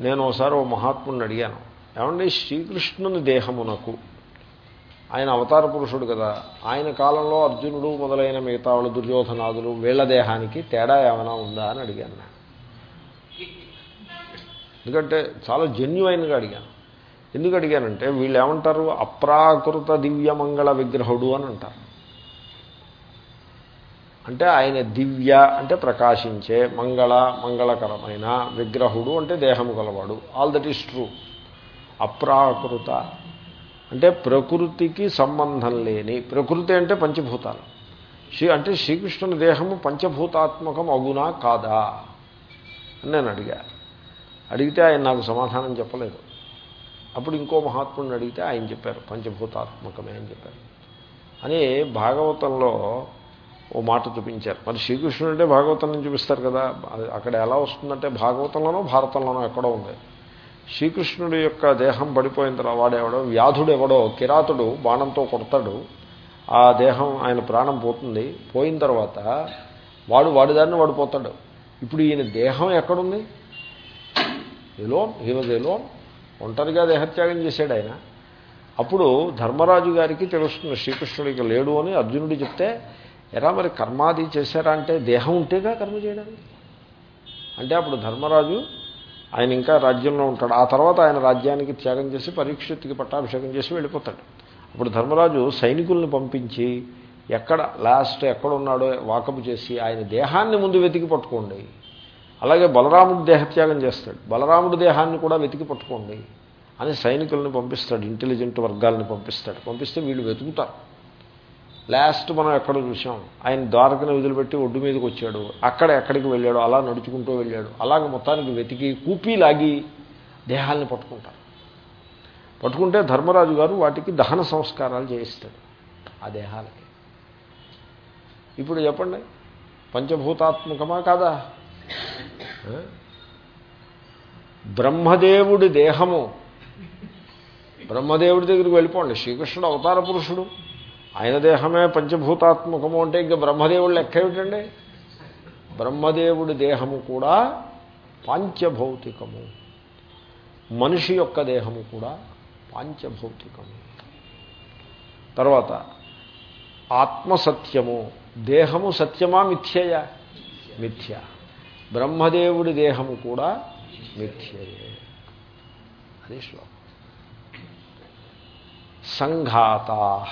నేను ఒకసారి ఓ మహాత్ముని అడిగాను. ఏమండి శ్రీకృష్ణుని దేహమునకు ఆయన అవతార పురుషుడు కదా ఆయన కాలంలో అర్జునుడు మొదలైన మిగతా వాళ్ళు దుర్యోధనాదులు వీళ్ళ దేహానికి తేడా ఏమైనా ఉందా అని అడిగాను నేను. ఎందుకంటే చాలా జెన్యువైన్గా అడిగాను. ఎందుకు అడిగానంటే వీళ్ళు ఏమంటారు? అప్రాకృత దివ్యమంగళ విగ్రహుడు అని అంటారు. అంటే ఆయన దివ్య అంటే ప్రకాశించే మంగళ మంగళకరమైన విగ్రహుడు అంటే దేహము గలవాడు. ఆల్ దట్ ఈస్ ట్రూ అప్రాకృత అంటే ప్రకృతికి సంబంధం లేని ప్రకృతి అంటే పంచభూతాలు. శ్రీ అంటే శ్రీకృష్ణుని దేహము పంచభూతాత్మకం అగునా కాదా అని నేను అడిగా. అడిగితే ఆయన నాకు సమాధానం చెప్పలేదు. అప్పుడు ఇంకో మహాత్ముడిని అడిగితే ఆయన చెప్పారు పంచభూతాత్మకమే అని చెప్పారు. అని భాగవతంలో ఓ మాట చూపించారు. మరి శ్రీకృష్ణుడు అంటే భాగవతం చూపిస్తారు కదా. అది అక్కడ ఎలా వస్తుందంటే భాగవతంలోనో భారతంలోనో ఎక్కడో ఉంది. శ్రీకృష్ణుడి యొక్క దేహం పడిపోయిన తర్వాత వాడెవడో? వ్యాధుడు ఎవడో కిరాతుడు బాణంతో కొడతాడు. ఆ దేహం ఆయన ప్రాణం పోతుంది. పోయిన తర్వాత వాడు వాడి వాడిపోతాడు ఇప్పుడు ఈయన దేహం ఎక్కడుంది? ఎలోన్ హీ వాజ్ ఎలోన్ ఒంటరిగా దేహత్యాగం చేశాడు ఆయన. అప్పుడు ధర్మరాజు గారికి తెలుస్తుంది శ్రీకృష్ణుడికి లేడు అని అర్జునుడు చెప్తే ఎరా మరి కర్మాది చేశారా అంటే దేహం ఉంటేగా కర్మ చేయడానికి అంటే అప్పుడు ధర్మరాజు ఆయన ఇంకా రాజ్యంలో ఉంటాడు. ఆ తర్వాత ఆయన రాజ్యానికి త్యాగం చేసి పరీక్షత్తికి పట్టాభిషేకం చేసి వెళ్ళిపోతాడు. అప్పుడు ధర్మరాజు సైనికుల్ని పంపించి ఎక్కడ లాస్ట్ ఎక్కడ ఉన్నాడో వాకపు చేసి ఆయన దేహాన్ని ముందు వెతికి పట్టుకోండి. అలాగే బలరాముడు దేహత్యాగం చేస్తాడు. బలరాముడి దేహాన్ని కూడా వెతికి పట్టుకోండి అని సైనికుల్ని పంపిస్తాడు ఇంటెలిజెంట్ వర్గాలని పంపిస్తాడు. పంపిస్తే వీళ్ళు వెతుకుతారు. లాస్ట్ మనం ఎక్కడ చూసాం? ఆయన ద్వారకను వదిలిపెట్టి ఒడ్డు మీదకి వచ్చాడు. అక్కడ ఎక్కడికి వెళ్ళాడు అలా నడుచుకుంటూ వెళ్ళాడు. అలాగే మొత్తానికి వెతికి కూపీ లాగి దేహాల్ని పట్టుకుంటారు. పట్టుకుంటే ధర్మరాజు గారు వాటికి దహన సంస్కారాలు చేయిస్తాడు ఆ దేహాలకి. ఇప్పుడు చెప్పండి పంచభూతాత్మకమా కాదా? బ్రహ్మదేవుడి దేహము. బ్రహ్మదేవుడి దగ్గరికి వెళ్ళిపోండి. శ్రీకృష్ణుడు అవతార పురుషుడు. ఆయన దేహమే పంచభూతాత్మకము అంటే ఇంకా బ్రహ్మదేవుడు లెక్క ఏమిటండి? బ్రహ్మదేవుడి దేహము కూడా పాంచభౌతికము. మనిషి యొక్క దేహము కూడా పాంచభౌతికము. తర్వాత ఆత్మసత్యము. దేహము సత్యమా మిథ్యయా? మిథ్య. బ్రహ్మదేవుడి దేహము కూడా మిథ్యయే. అది శ్లోకం. సంఘాతా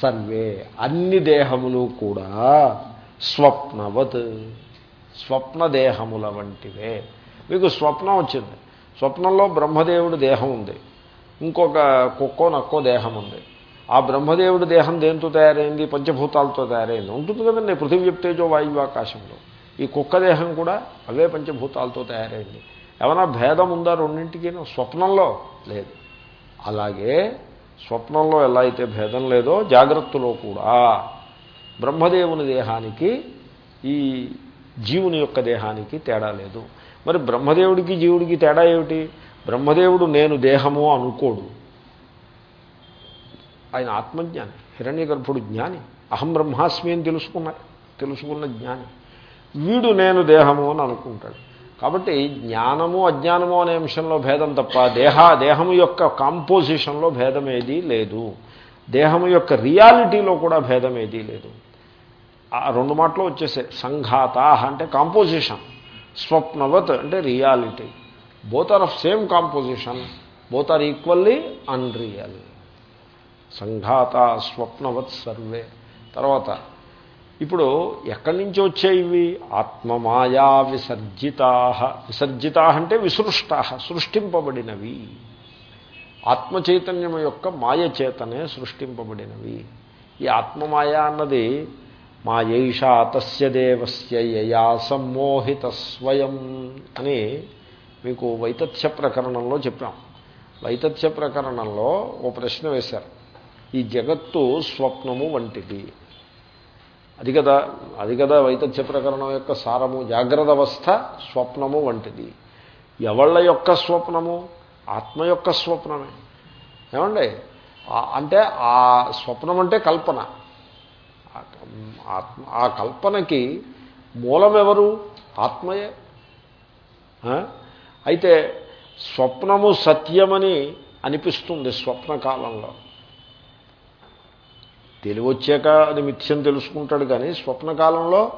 సర్వే అన్ని దేహములు కూడా స్వప్నవత్. స్వప్నదేహముల వంటివే. మీకు స్వప్నం వచ్చింది. స్వప్నంలో బ్రహ్మదేవుడి దేహం ఉంది. ఇంకొక కుక్కో నక్కో దేహం ఉంది. ఆ బ్రహ్మదేవుడి దేహం దేంతో తయారైంది? పంచభూతాలతో తయారైంది. ఉంటుంది కదండి పృథివ్యప్తేజో వాయువాకాశంలో ఈ కుక్క దేహం కూడా అవే పంచభూతాలతో తయారైంది. ఏమైనా భేదం ఉందా రెండింటికి స్వప్నంలో లేదు. అలాగే స్వప్నంలో ఎలా అయితే భేదం లేదో జాగ్రత్తలో కూడా బ్రహ్మదేవుని దేహానికి ఈ జీవుని యొక్క దేహానికి తేడా లేదు. మరి బ్రహ్మదేవుడికి జీవుడికి తేడా ఏమిటి? బ్రహ్మదేవుడు నేను దేహము అనుకోడు. ఆయన ఆత్మజ్ఞాని హిరణ్య గర్భుడు జ్ఞాని అహం బ్రహ్మాస్మి అని తెలుసుకున్నారు తెలుసుకున్న జ్ఞాని. వీడు నేను దేహము అని అనుకుంటాడు. కాబట్టి జ్ఞానము అజ్ఞానము అనే అంశంలో భేదం తప్ప దేహ దేహము యొక్క కాంపోజిషన్లో భేదం ఏదీ లేదు. దేహము యొక్క రియాలిటీలో కూడా భేదం ఏదీ లేదు. ఆ రెండు మాటలు వచ్చేసే సంఘాత అంటే కాంపోజిషన్ స్వప్నవత్ అంటే reality both are of same composition both are equally unreal సంఘాత స్వప్నవత్ సర్వే. తర్వాత ఇప్పుడు ఎక్కడి నుంచి వచ్చాయి ఇవి? ఆత్మమాయా విసర్జితా. విసర్జితా అంటే విసృష్టా సృష్టింపబడినవి. ఆత్మచైతన్యం యొక్క మాయ చేతనే సృష్టింపబడినవి. ఈ ఆత్మమాయ అన్నది మాయైషా తస్య దేవస్య యయా సమ్మోహిత స్వయం అని మీకు వైతథ్య ప్రకరణంలో చెప్పాం. వైతథ్య ప్రకరణంలో ఓ ప్రశ్న వేశారు. ఈ జగత్తు స్వప్నము వంటిది. అది కదా అది కదా వైతథ్య ప్రకరణం యొక్క సారము జాగ్రత్త అవస్థ స్వప్నము వంటిది. ఎవళ్ళ యొక్క స్వప్నము? ఆత్మ యొక్క స్వప్నమే. ఏమండి? అంటే ఆ స్వప్నం అంటే కల్పన ఆత్మ ఆ కల్పనకి మూలం ఎవరు ఆత్మయే అయితే స్వప్నము సత్యమని అనిపిస్తుంది స్వప్నకాలంలో. తెలివొచ్చాక అది మిథ్యని తెలుసుకుంటాడు కానీ స్వప్నకాలంలో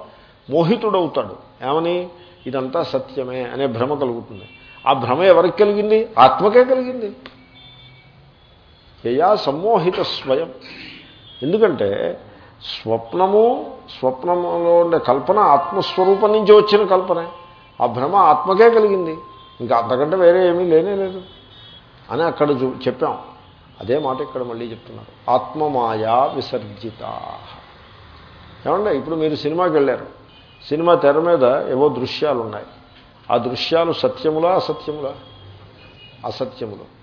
మోహితుడవుతాడు. ఏమని? ఇదంతా సత్యమే అనే భ్రమ కలుగుతుంది. ఆ భ్రమ ఎవరికి కలిగింది? ఆత్మకే కలిగింది. యయా సమ్మోహిత స్వయం. ఎందుకంటే స్వప్నము స్వప్నంలో ఉండే కల్పన ఆత్మస్వరూపం నుంచి వచ్చిన కల్పనే. ఆ భ్రమ ఆత్మకే కలిగింది. ఇంకా అంతకంటే వేరే ఏమీ లేనే లేదు. అని అక్కడ చూ- చెప్పాం. అదే మాట ఇక్కడ మళ్ళీ చెప్తున్నారు. ఆత్మమాయా విసర్జిత. ఏమంటే ఇప్పుడు మీరు సినిమాకి వెళ్ళారు. సినిమా తెర మీద ఏవో దృశ్యాలు ఉన్నాయి ఆ దృశ్యాలు సత్యములా అసత్యములా? అసత్యములు.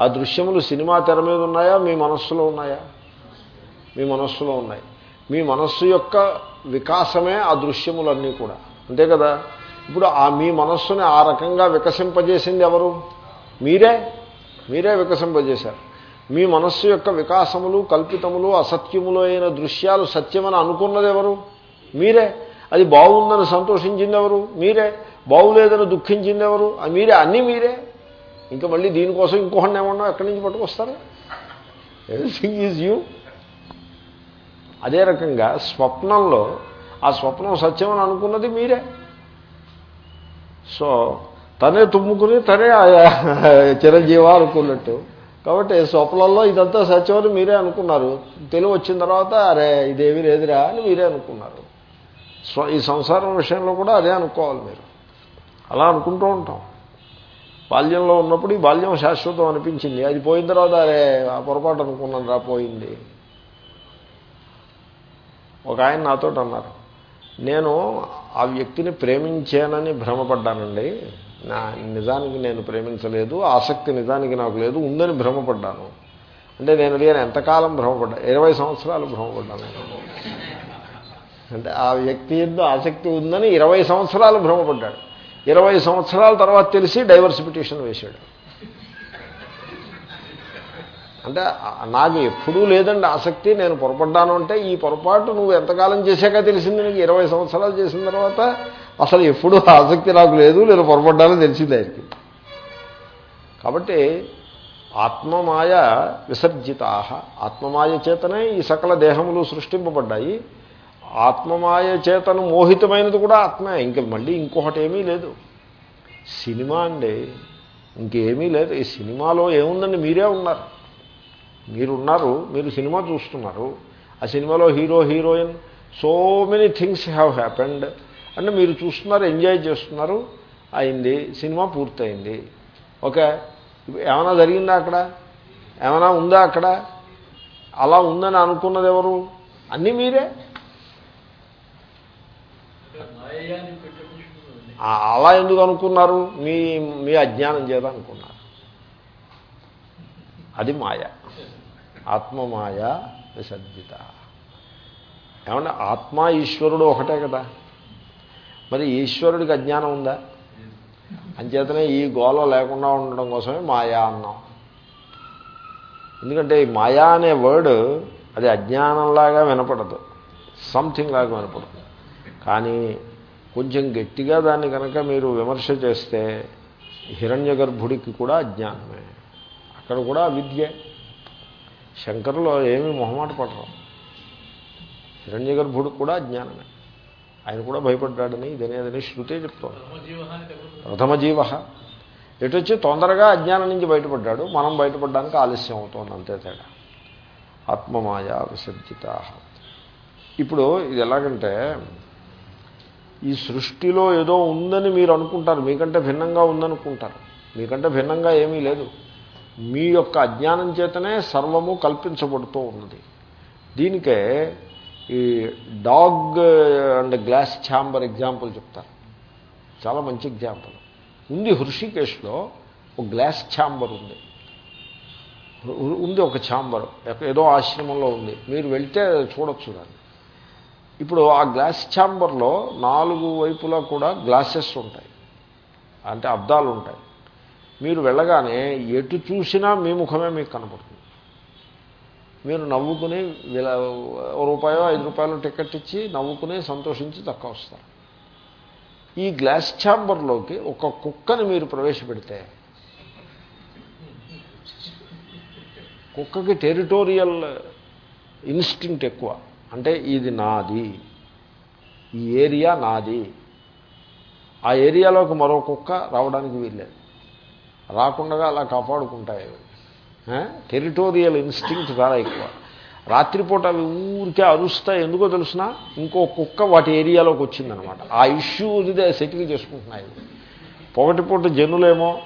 ఆ దృశ్యములు సినిమా తెర మీద ఉన్నాయా? మీ మనస్సులో ఉన్నాయా? మీ మనస్సులో ఉన్నాయి. మీ మనస్సు యొక్క వికాసమే ఆ దృశ్యములన్నీ కూడా. అంతే కదా? ఇప్పుడు ఆ మీ మనస్సుని ఆ రకంగా వికసింపజేసింది ఎవరు? మీరే. మీరే వికసింపజేశారు. మీ మనస్సు యొక్క వికాసములు కల్పితములు అసత్యములు అయిన దృశ్యాలు సత్యమని అనుకున్నది ఎవరు మీరే. అది బాగుందని సంతోషించింది ఎవరు మీరే. బాగులేదని దుఃఖించింది ఎవరు మీరే. అన్నీ మీరే. ఇంకా మళ్ళీ దీనికోసం ఇంకొకటి ఏమన్నా ఎక్కడి నుంచి పట్టుకొస్తారు? ఎవ్రీథింగ్ ఈజ్ యూ అదే రకంగా స్వప్నంలో ఆ స్వప్నం సత్యమని అనుకున్నది మీరే. సో తనే తుమ్ముకుని తనే చిరంజీవ అనుకున్నట్టు కాబట్టి స్వప్నంలో ఇదంతా సత్యమని మీరే అనుకున్నారు. తెలివి వచ్చిన తర్వాత అరే ఇదేమీ లేదురా అని మీరే అనుకున్నారు. స్వ ఈ సంసారం విషయంలో కూడా అదే అనుకోవాలి మీరు. అలా అనుకుంటూ ఉంటాం. బాల్యంలో ఉన్నప్పుడు ఈ బాల్యం శాశ్వతం అనిపించింది. అది పోయిన తర్వాత అరే ఆ పొరపాటు అనుకున్నాను రా పోయింది. ఒక ఆయన నాతో అన్నారు నేను ఆ వ్యక్తిని ప్రేమించానని భ్రమపడ్డానండి. నా నిజానికి నేను ప్రేమించలేదు ఆసక్తి నిజానికి నాకు లేదు ఉందని భ్రమపడ్డాను. అంటే నేను లేని ఎంతకాలం భ్రమపడ్డా ఇరవై సంవత్సరాలు భ్రమపడ్డాను. అంటే ఆ వ్యక్తి ఎందు ఆసక్తి ఉందని ఇరవై సంవత్సరాలు భ్రమపడ్డాడు. ఇరవై సంవత్సరాల తర్వాత తెలిసి డైవర్స్ పిటిషన్ వేశాడు. అంటే నాకు ఎప్పుడూ లేదండి ఆసక్తి నేను పొరపడ్డాను అంటే ఈ పొరపాటు నువ్వు ఎంతకాలం చేశాక తెలిసింది నీకు? ఇరవై సంవత్సరాలు చేసిన తర్వాత అసలు ఎప్పుడూ ఆసక్తి నాకు లేదు నేను పొరపడ్డానని తెలిసింది ఆయనకి. కాబట్టి ఆత్మమాయ విసర్జితా. ఆత్మమాయ చేతనే ఈ సకల దేహములు సృష్టింపబడ్డాయి. ఆత్మమాయ చేతను మోహితమైనది కూడా ఆత్మే. ఇంక మళ్ళీ ఇంకొకటి ఏమీ లేదు. సినిమా అండి. ఇంకేమీ లేదు. ఈ సినిమాలో ఏముందండి? మీరే ఉన్నారు. మీరున్నారు. మీరు సినిమా చూస్తున్నారు. ఆ సినిమాలో hero heroine so many things have happened. అంటే మీరు చూస్తున్నారు ఎంజాయ్ చేస్తున్నారు అయింది సినిమా పూర్తయింది. ఓకే? ఏమైనా జరిగిందా అక్కడ? ఏమైనా ఉందా అక్కడ? అలా ఉందని అనుకున్నది ఎవరు? అన్నీ మీరే. అలా ఎందుకు అనుకున్నారు? మీ మీ అజ్ఞానం చేత అనుకున్నారు. అది మాయ. ఆత్మమాయ విసర్జిత. ఏమన్నా ఆత్మ ఈశ్వరుడు ఒకటే కదా. మరి ఈశ్వరుడికి అజ్ఞానం ఉందా? అంచేతనే ఈ గోళ లేకుండా ఉండడం కోసమే మాయా అన్నాం. ఎందుకంటే ఈ మాయా అనే వర్డ్ అది అజ్ఞానంలాగా వినపడదు. సంథింగ్ లాగా వినపడదు. కానీ కొంచెం గట్టిగా దాన్ని కనుక మీరు విమర్శ చేస్తే హిరణ్య గర్భుడికి కూడా అజ్ఞానమే. అక్కడ కూడా విద్య శంకరులో ఏమీ మొహమాట పడరు. హిరణ్య గర్భుడికి కూడా అజ్ఞానమే. ఆయన కూడా భయపడ్డాడని ఇదనేదని శృతే చెప్తోంది. ప్రథమ జీవ ఎటొచ్చి తొందరగా అజ్ఞానం నుంచి బయటపడ్డాడు. మనం బయటపడడానికి ఆలస్యం అవుతోంది అంతే తేడా. ఆత్మమాయా విసర్జిత. ఇప్పుడు ఇది ఎలాగంటే ఈ సృష్టిలో ఏదో ఉందని మీరు అనుకుంటారు. మీకంటే భిన్నంగా ఉందనుకుంటారు. మీకంటే భిన్నంగా ఏమీ లేదు. మీ యొక్క అజ్ఞానం చేతనే సర్వము కల్పించబడుతూ ఉన్నది. దీనికే ఈ dog and glass chamber example చెప్తారు. చాలా మంచి ఎగ్జాంపుల్. ఉంది హృషికేశ్లో ఒక గ్లాస్ ఛాంబర్ ఉంది. ఉంది ఒక ఛాంబర్. ఏదో ఆశ్రమంలో ఉంది. మీరు వెళ్తే చూడొచ్చు దాన్ని. ఇప్పుడు ఆ గ్లాస్ ఛాంబర్లో నాలుగు వైపులా కూడా గ్లాసెస్ ఉంటాయి. అంటే అద్దాలు ఉంటాయి. మీరు వెళ్ళగానే ఎటు చూసినా మీ ముఖమే మీకు కనపడుతుంది. మీరు నవ్వుకుని విలా ఓ రూపాయో ఐదు రూపాయలు టికెట్ ఇచ్చి నవ్వుకుని సంతోషించి తక్కువ వస్తారు. ఈ గ్లాస్ ఛాంబర్లోకి ఒక కుక్కని మీరు ప్రవేశపెడితే కుక్కకి టెరిటోరియల్ ఇన్స్టింక్ట్ ఎక్కువ. అంటే ఇది నాది. ఈ ఏరియా నాది. ఆ ఏరియాలోకి మరో కుక్క రావడానికి వీల్లేదు. రాకుండా అలా కాపాడుకుంటాయి టెరిటోరియల్ ఇన్స్టింక్ట్ చాలా ఎక్కువ. రాత్రిపూట అవి ఊరికే అరుస్తాయి. ఎందుకో తెలుసిన? ఇంకో కుక్క వాటి ఏరియాలోకి వచ్చిందనమాట. ఆ ఇష్యూ సెటిల్ చేసుకుంటున్నాయి. పొగటిపూట జనులేమో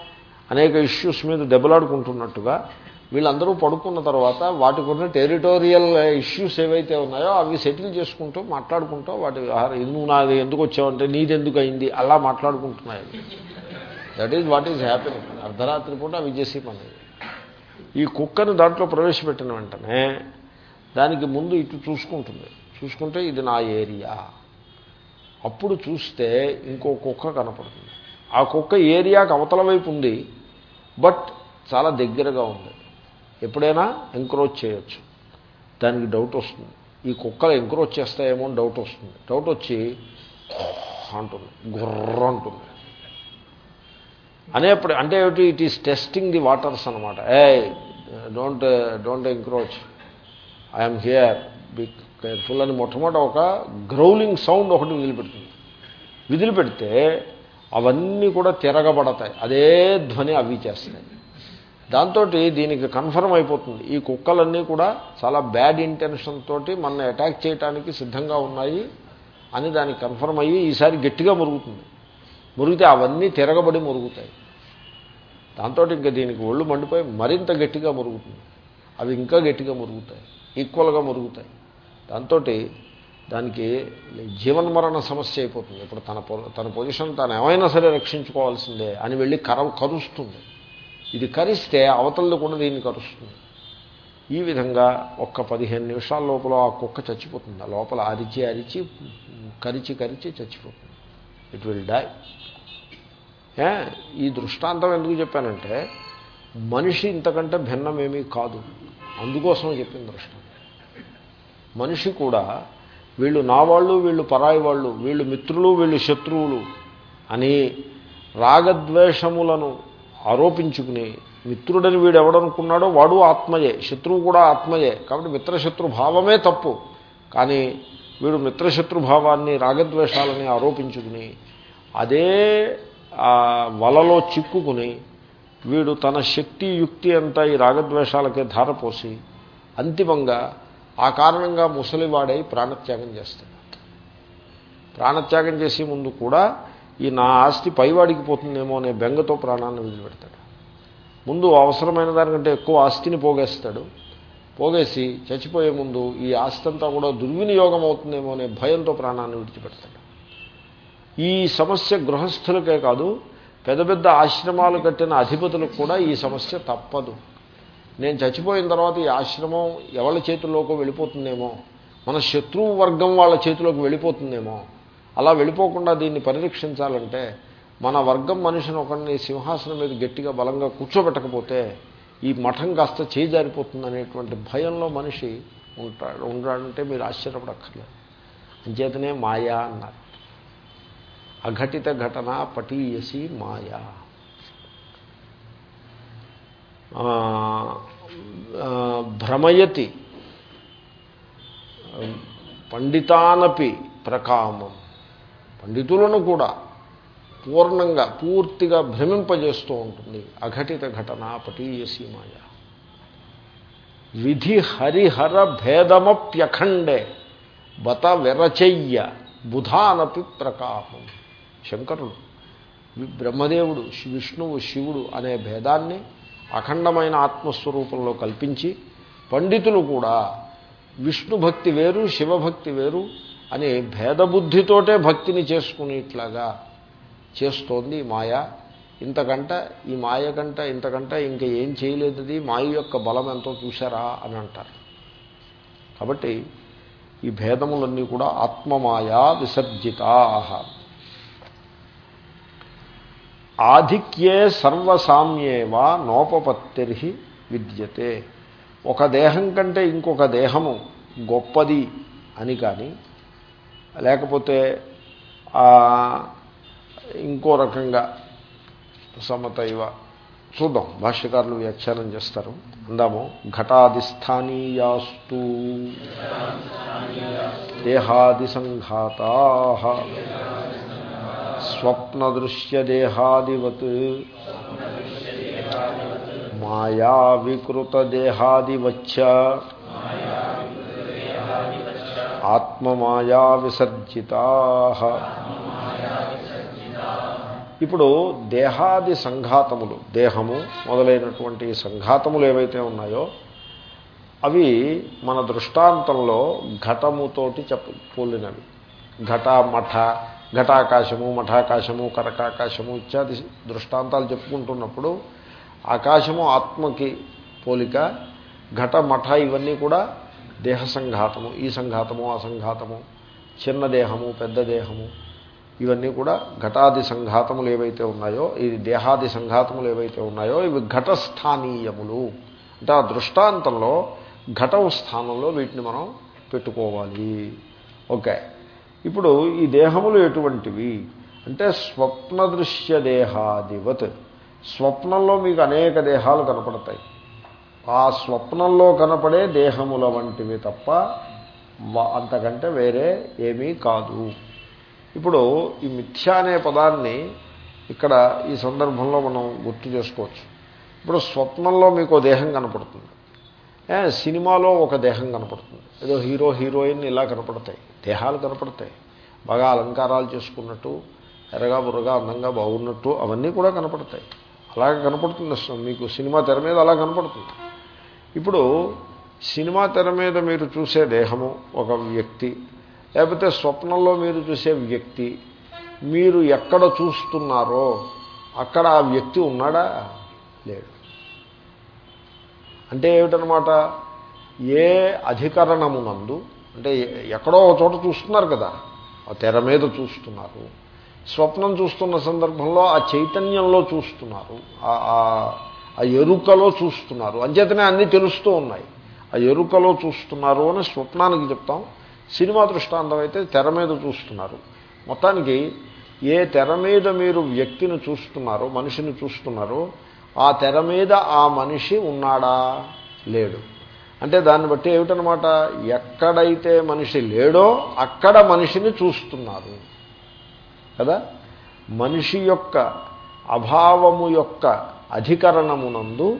అనేక ఇష్యూస్ మీద దెబ్బలాడుకుంటున్నట్టుగా వీళ్ళందరూ పడుకున్న తర్వాత వాటికి ఉన్న టెరిటోరియల్ ఇష్యూస్ ఏవైతే ఉన్నాయో అవి సెటిల్ చేసుకుంటూ మాట్లాడుకుంటూ వాటి నువ్వు నాది ఎందుకు వచ్చావంటే నీది ఎందుకు అయింది అలా మాట్లాడుకుంటున్నాయి. That is what is happy అర్ధరాత్రి పూట అవి చేసి పని. ఈ కుక్కను దాంట్లో ప్రవేశపెట్టిన వెంటనే దానికి ముందు ఇటు చూసుకుంటుంది. చూసుకుంటే ఇది నా ఏరియా. అప్పుడు చూస్తే ఇంకో కుక్క కనపడుతుంది. ఆ కుక్క ఏరియాకి అవతల వైపు ఉంది బట్ చాలా దగ్గరగా ఉంది. ఎప్పుడైనా ఎంక్రోచ్ చేయొచ్చు. దానికి డౌట్ వస్తుంది. ఈ కుక్కలు ఎంక్రోచ్ చేస్తాయేమో అని డౌట్ వస్తుంది. డౌట్ వచ్చి అంటుంది గుర్ర అంటుంది. అనేప్పుడు అంటే ఏమిటి? It is testing the waters అనమాట ఏ don't don't encroach I'm here be careful అని మొట్టమొదటి ఒక గ్రౌలింగ్ సౌండ్ ఒకటి వదిలిపెడుతుంది. వదిలిపెడితే అవన్నీ కూడా తిరగబడతాయి. అదే ధ్వని అవి చేస్తాయి. దాంతో దీనికి కన్ఫర్మ్ అయిపోతుంది. ఈ కుక్కలన్నీ కూడా చాలా బ్యాడ్ ఇంటెన్షన్ తోటి మన అటాక్ చేయడానికి సిద్ధంగా ఉన్నాయి అని దానికి కన్ఫర్మ్ అయ్యి ఈసారి గట్టిగా మురుగుతుంది. మురిగితే అవన్నీ తిరగబడి మురుగుతాయి. దాంతో ఇంకా దీనికి ఒళ్ళు మండిపోయి మరింత గట్టిగా మురుగుతుంది. అవి ఇంకా గట్టిగా మురుగుతాయి. ఈక్వల్గా మురుగుతాయి. దాంతో దానికి జీవన్మరణ సమస్య అయిపోతుంది. ఇప్పుడు తన తన పొజిషన్ తను ఏమైనా సరే రక్షించుకోవాల్సిందే అని వెళ్ళి కర కరుస్తుంది. ఇది కరిస్తే అవతలది కూడా దీన్ని కరుస్తుంది. ఈ విధంగా ఒక్క పదిహేను నిమిషాల లోపల ఆ కుక్క చచ్చిపోతుంది. ఆ లోపల అరిచి అరిచి కరిచి కరిచి చచ్చిపోతుంది. ఇట్ విల్ డై ఈ దృష్టాంతం ఎందుకు చెప్పానంటే మనిషి ఇంతకంటే భిన్నమేమీ కాదు. అందుకోసం చెప్పిన దృష్టాంతం. మనిషి కూడా వీళ్ళు నా వాళ్ళు వీళ్ళు పరాయి వాళ్ళు వీళ్ళు మిత్రులు వీళ్ళు శత్రువులు అని రాగద్వేషములను ఆరోపించుకుని మిత్రుడని వీడు ఎవడనుకున్నాడో వాడు ఆత్మయే శత్రువు కూడా ఆత్మయే. కాబట్టి మిత్రశత్రు భావమే తప్పు. కానీ వీడు మిత్రశత్రు భావాన్ని రాగద్వేషాలని ఆరోపించుకుని అదే ఆ వలలో చిక్కుకుని వీడు తన శక్తి యుక్తి అంతా ఈ రాగద్వేషాలకే ధారపోసి అంతిమంగా ఆ కారణంగా ముసలివాడై ప్రాణత్యాగం చేస్తాడు ప్రాణత్యాగం చేసే ముందు కూడా ఈ నా ఆస్తి పైవాడికి పోతుందేమో అనే బెంగతో ప్రాణాన్ని వదిలిపెడతాడు. ముందు అవసరమైన దానికంటే ఎక్కువ ఆస్తిని పోగేస్తాడు. పోగేసి చచ్చిపోయే ముందు ఈ ఆస్తి అంతా కూడా దుర్వినియోగం అవుతుందేమో అనే భయంతో ప్రాణాన్ని విడిచిపెడతాడు. ఈ సమస్య గృహస్థులకే కాదు పెద్ద పెద్ద ఆశ్రమాలు కట్టిన అధిపతులకు కూడా ఈ సమస్య తప్పదు. నేను చచ్చిపోయిన తర్వాత ఈ ఆశ్రమం ఎవరి చేతుల్లోకి వెళ్ళిపోతుందేమో? మన శత్రువు వర్గం వాళ్ళ చేతిలోకి వెళ్ళిపోతుందేమో? అలా వెళ్ళిపోకుండా దీన్ని పరిరక్షించాలంటే మన వర్గం మనిషిని ఒకరిని సింహాసనం మీద గట్టిగా బలంగా కూర్చోబెట్టకపోతే ఈ మఠం కాస్త చేజారిపోతుంది అనేటువంటి భయంలో మనిషి ఉంటాడు. ఉంటాడంటే మీరు ఆశ్చర్యపడక్కర్లేదు. అంచేతనే మాయా అన్నారు. అఘటిత ఘటన పటీయసి మాయా. భ్రమయతి పండితానపి ప్రకామం. పండితులను కూడా పూర్ణంగా పూర్తిగా భ్రమింపజేస్తూ ఉంటుంది అఘటిత ఘటన పటీయసి మాయ. విధి హరిహర భేదమప్యఖండే బత విరచయ్య బుధానపి ప్రకామం. శంకరుడు. బ్రహ్మదేవుడు విష్ణువు శివుడు అనే భేదాన్ని అఖండమైన ఆత్మస్వరూపంలో కల్పించి పండితులు కూడా విష్ణు భక్తి వేరు శివభక్తి వేరు అనే భేదబుద్ధితోటే భక్తిని చేసుకునేట్లాగా చేస్తోంది మాయ. ఇంతకంట ఈ మాయ కంట ఇంతకంట ఇంకా ఏం చేయలేదది మాయ యొక్క బలం ఎంతో చూశారా అని అంటారు. కాబట్టి ఈ భేదములన్నీ కూడా ఆత్మమాయా విసర్జితా ఆధిక్యే సర్వసామ్యేవా నోపపత్తిర్హి విద్యతే. ఒక దేహం కంటే ఇంకొక దేహము గొప్పది అని కానీ లేకపోతే ఇంకో రకంగా సమతైవ చూద్దాం. భాష్యకారులు వ్యాఖ్యానం చేస్తారు. అందాము ఘటాదిస్థానీయాస్తు దేహాది సంఘాతా స్వప్నదృశ్యదేహాదివత్ మాయా వికృతదేహాదివచ్చ ఆత్మమాయా విసర్జితా ఇప్పుడు దేహాది సంఘాతములు దేహము మొదలైనటువంటి సంఘాతములు ఏవైతే ఉన్నాయో అవి మన దృష్టాంతంలో ఘటముతోటి చెప్ప పోలినవి. ఘట మఠ ఘటాకాశము మఠాకాశము కరకాకాశము ఇత్యాది దృష్టాంతాలు చెప్పుకుంటున్నప్పుడు ఆకాశము ఆత్మకి పోలిక ఘట మఠ ఇవన్నీ కూడా దేహ సంఘాతము ఈ సంఘాతము ఆ సంఘాతము చిన్న దేహము పెద్ద దేహము ఇవన్నీ కూడా ఘటాది సంఘాతములు ఏవైతే ఉన్నాయో ఈ దేహాది సంఘాతములు ఏవైతే ఉన్నాయో ఇవి ఘటస్థానీయములు. అంటే ఆ దృష్టాంతంలో ఘటం స్థానంలో వీటిని మనం పెట్టుకోవాలి. ఓకే. ఇప్పుడు ఈ దేహములు ఎటువంటివి? అంటే స్వప్న దృశ్య దేహాదివత్. స్వప్నంలో మీకు అనేక దేహాలు కనపడతాయి. ఆ స్వప్నంలో కనపడే దేహముల వంటివి తప్ప అంతకంటే వేరే ఏమీ కాదు. ఇప్పుడు ఈ మిథ్య అనే పదాన్ని ఇక్కడ ఈ సందర్భంలో మనం గుర్తు చేసుకోవచ్చు. ఇప్పుడు స్వప్నంలో మీకు దేహం కనపడుతుంది. సినిమాలో ఒక దేహం కనపడుతుంది. ఏదో హీరో హీరోయిన్ ఇలా కనపడతాయి. దేహాలు కనపడతాయి. బాగా అలంకారాలు చేసుకున్నట్టు ఎర్రగా బుర్రగా అందంగా బాగున్నట్టు అవన్నీ కూడా కనపడతాయి. అలాగే కనపడుతుంది అసలు. మీకు సినిమా తెర మీద అలా కనపడుతుంది. ఇప్పుడు సినిమా తెర మీద మీరు చూసే దేహము ఒక వ్యక్తి లేకపోతే స్వప్నంలో మీరు చూసే వ్యక్తి మీరు ఎక్కడ చూస్తున్నారో అక్కడ ఆ వ్యక్తి ఉన్నాడా? లేడు. అంటే ఏమిటనమాట ఏ అధికరణమునందు అంటే ఎక్కడో ఒక చోట చూస్తున్నారు కదా ఆ తెర మీద చూస్తున్నారు. స్వప్నం చూస్తున్న సందర్భంలో ఆ చైతన్యంలో చూస్తున్నారు. ఆ ఎరుకలో చూస్తున్నారు. అంచేతనే అన్నీ తెలుస్తూ ఉన్నాయి. ఆ ఎరుకలో చూస్తున్నారు అని స్వప్నానికి చెప్తాం. సినిమా దృష్టాంతం అయితే తెర మీద చూస్తున్నారు. మొత్తానికి ఏ తెర మీద మీరు వ్యక్తిని చూస్తున్నారో మనిషిని చూస్తున్నారో ఆ తెర మీద ఆ మనిషి ఉన్నాడా? లేడు. అంటే దాన్ని బట్టి ఏమిటనమాట ఎక్కడైతే మనిషి లేడో అక్కడ మనిషిని చూస్తున్నారు. కదా? మనిషి యొక్క అభావము యొక్క అధికరణమునందు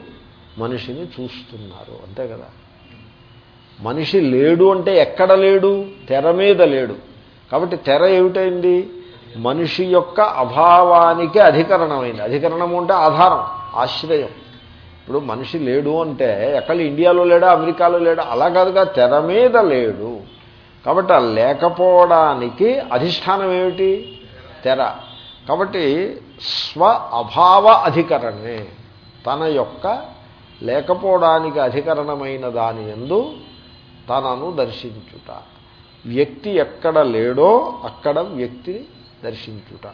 మనిషిని చూస్తున్నారు. అంతే కదా? మనిషి లేడు అంటే ఎక్కడ లేడు? తెర మీద లేడు. కాబట్టి తెర ఏమిటైంది? మనిషి యొక్క అభావానికి అధికరణమైంది. అధికరణము అంటే ఆధారం ఆశ్రయం. ఇప్పుడు మనిషి లేడు అంటే ఎక్కడ ఇండియాలో లేడా అమెరికాలో లేడా? అలా కాదుగా తెర మీద లేడు. కాబట్టి ఆ లేకపోవడానికి అధిష్టానం ఏమిటి? తెర. కాబట్టి స్వ అభావ అధికరణే. తన యొక్క లేకపోవడానికి అధికరణమైన దాని ఎందు తనను దర్శించుట. వ్యక్తి ఎక్కడ లేడో అక్కడ వ్యక్తిని దర్శించుట.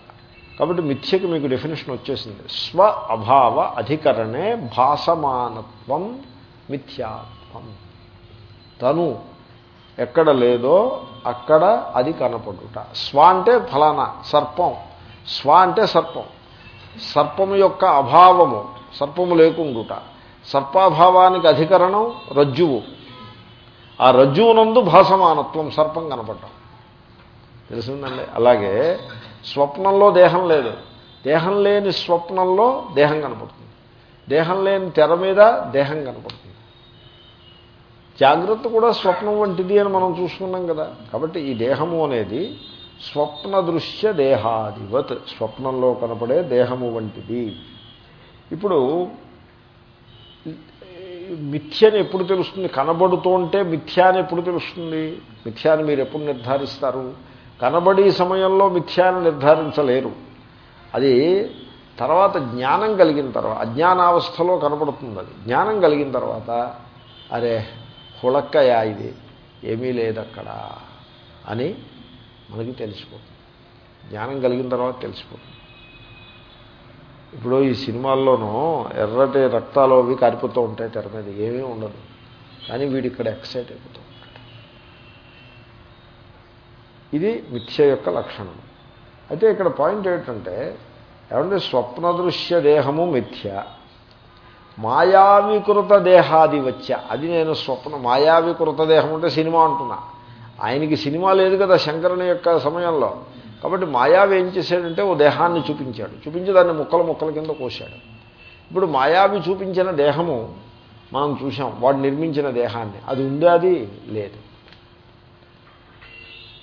కాబట్టి మిథ్యకి మీకు డెఫినేషన్ వచ్చేసింది. స్వ అభావ అధికరణే భాసమానత్వం మిథ్యాత్వం. తను ఎక్కడ లేదో అక్కడ అది కనపడుట. స్వ అంటే ఫలానా సర్పం. స్వ అంటే సర్పం. సర్పము యొక్క అభావము సర్పము లేకుండుట. సర్పాభావానికి అధికరణం రజ్జువు. ఆ రజ్జువునందు భాసమానత్వం సర్పం కనపడటం. తెలిసిందండి? అలాగే స్వప్నంలో దేహం లేదు. దేహం లేని స్వప్నంలో దేహం కనపడుతుంది. దేహం లేని తెర మీద దేహం కనపడుతుంది. జాగ్రత్త కూడా స్వప్నం వంటిది అని మనం చూసుకున్నాం కదా. కాబట్టి ఈ దేహము అనేది స్వప్న దృశ్య దేహాదివత్. స్వప్నంలో కనపడే దేహము వంటిది. ఇప్పుడు మిథ్యని ఎప్పుడు తెలుస్తుంది? కనబడుతూ ఉంటే మిథ్యాని ఎప్పుడు తెలుస్తుంది? మిథ్యాని మీరు ఎప్పుడు నిర్ధారిస్తారు? కనబడి సమయంలో మిథ్యాన్ని నిర్ధారించలేరు. అది తర్వాత జ్ఞానం కలిగిన తర్వాత అజ్ఞానావస్థలో కనపడుతుంది అది. జ్ఞానం కలిగిన తర్వాత అరే హుళక్కయా ఇది ఏమీ లేదక్కడ అని మనకి తెలిసిపోతుంది. జ్ఞానం కలిగిన తర్వాత తెలిసిపోతుంది. ఇప్పుడు ఈ సినిమాల్లోనూ ఎర్రటి రక్తాలు అవి కారిపోతూ ఉంటాయి తెర మీద ఏమీ ఉండదు. కానీ వీడు ఇక్కడ ఎక్సైట్ అయిపోతాం ఉంటాడు ఇది మిథ్య యొక్క లక్షణం. అయితే ఇక్కడ పాయింట్ ఏంటంటే ఏమంటే స్వప్న దృశ్య దేహము మిథ్య. మాయావికృత దేహాది వచ్చ అది నేను స్వప్న మాయావికృత దేహం అంటే సినిమా అంటున్నా. ఆయనకి సినిమా లేదు కదా శంకరుని యొక్క సమయంలో. కాబట్టి మాయావి ఏం చేశాడంటే ఓ దేహాన్ని చూపించాడు. చూపించి దాన్ని ముక్కల ముక్కల కింద కోశాడు. ఇప్పుడు మాయావి చూపించిన దేహము మనం చూసాం వాడు నిర్మించిన దేహాన్ని. అది ఉందా అది లేదు.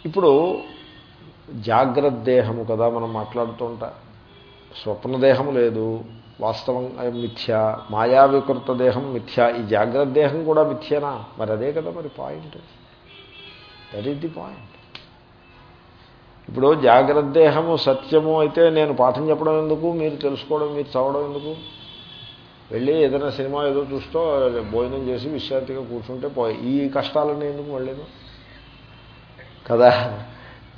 ఇప్పుడు జాగ్రత్త దేహము కదా మనం మాట్లాడుతుంటా స్వప్న దేహము లేదు వాస్తవం మిథ్య మాయావికృత దేహం మిథ్య ఈ జాగ్రత్త దేహం కూడా మిథ్యనా? మరి అదే కదా మరి point. That is the point ఇప్పుడు జాగ్రత్త దేహము సత్యము అయితే నేను పాఠం చెప్పడం ఎందుకు? మీరు తెలుసుకోవడం మీరు చదవడం ఎందుకు? వెళ్ళి ఏదైనా సినిమా ఏదో చూస్తూ భోజనం చేసి విశ్రాంతిగా కూర్చుంటే పోయి ఈ కష్టాలన్నీ ఎందుకు మళ్ళీ కదా?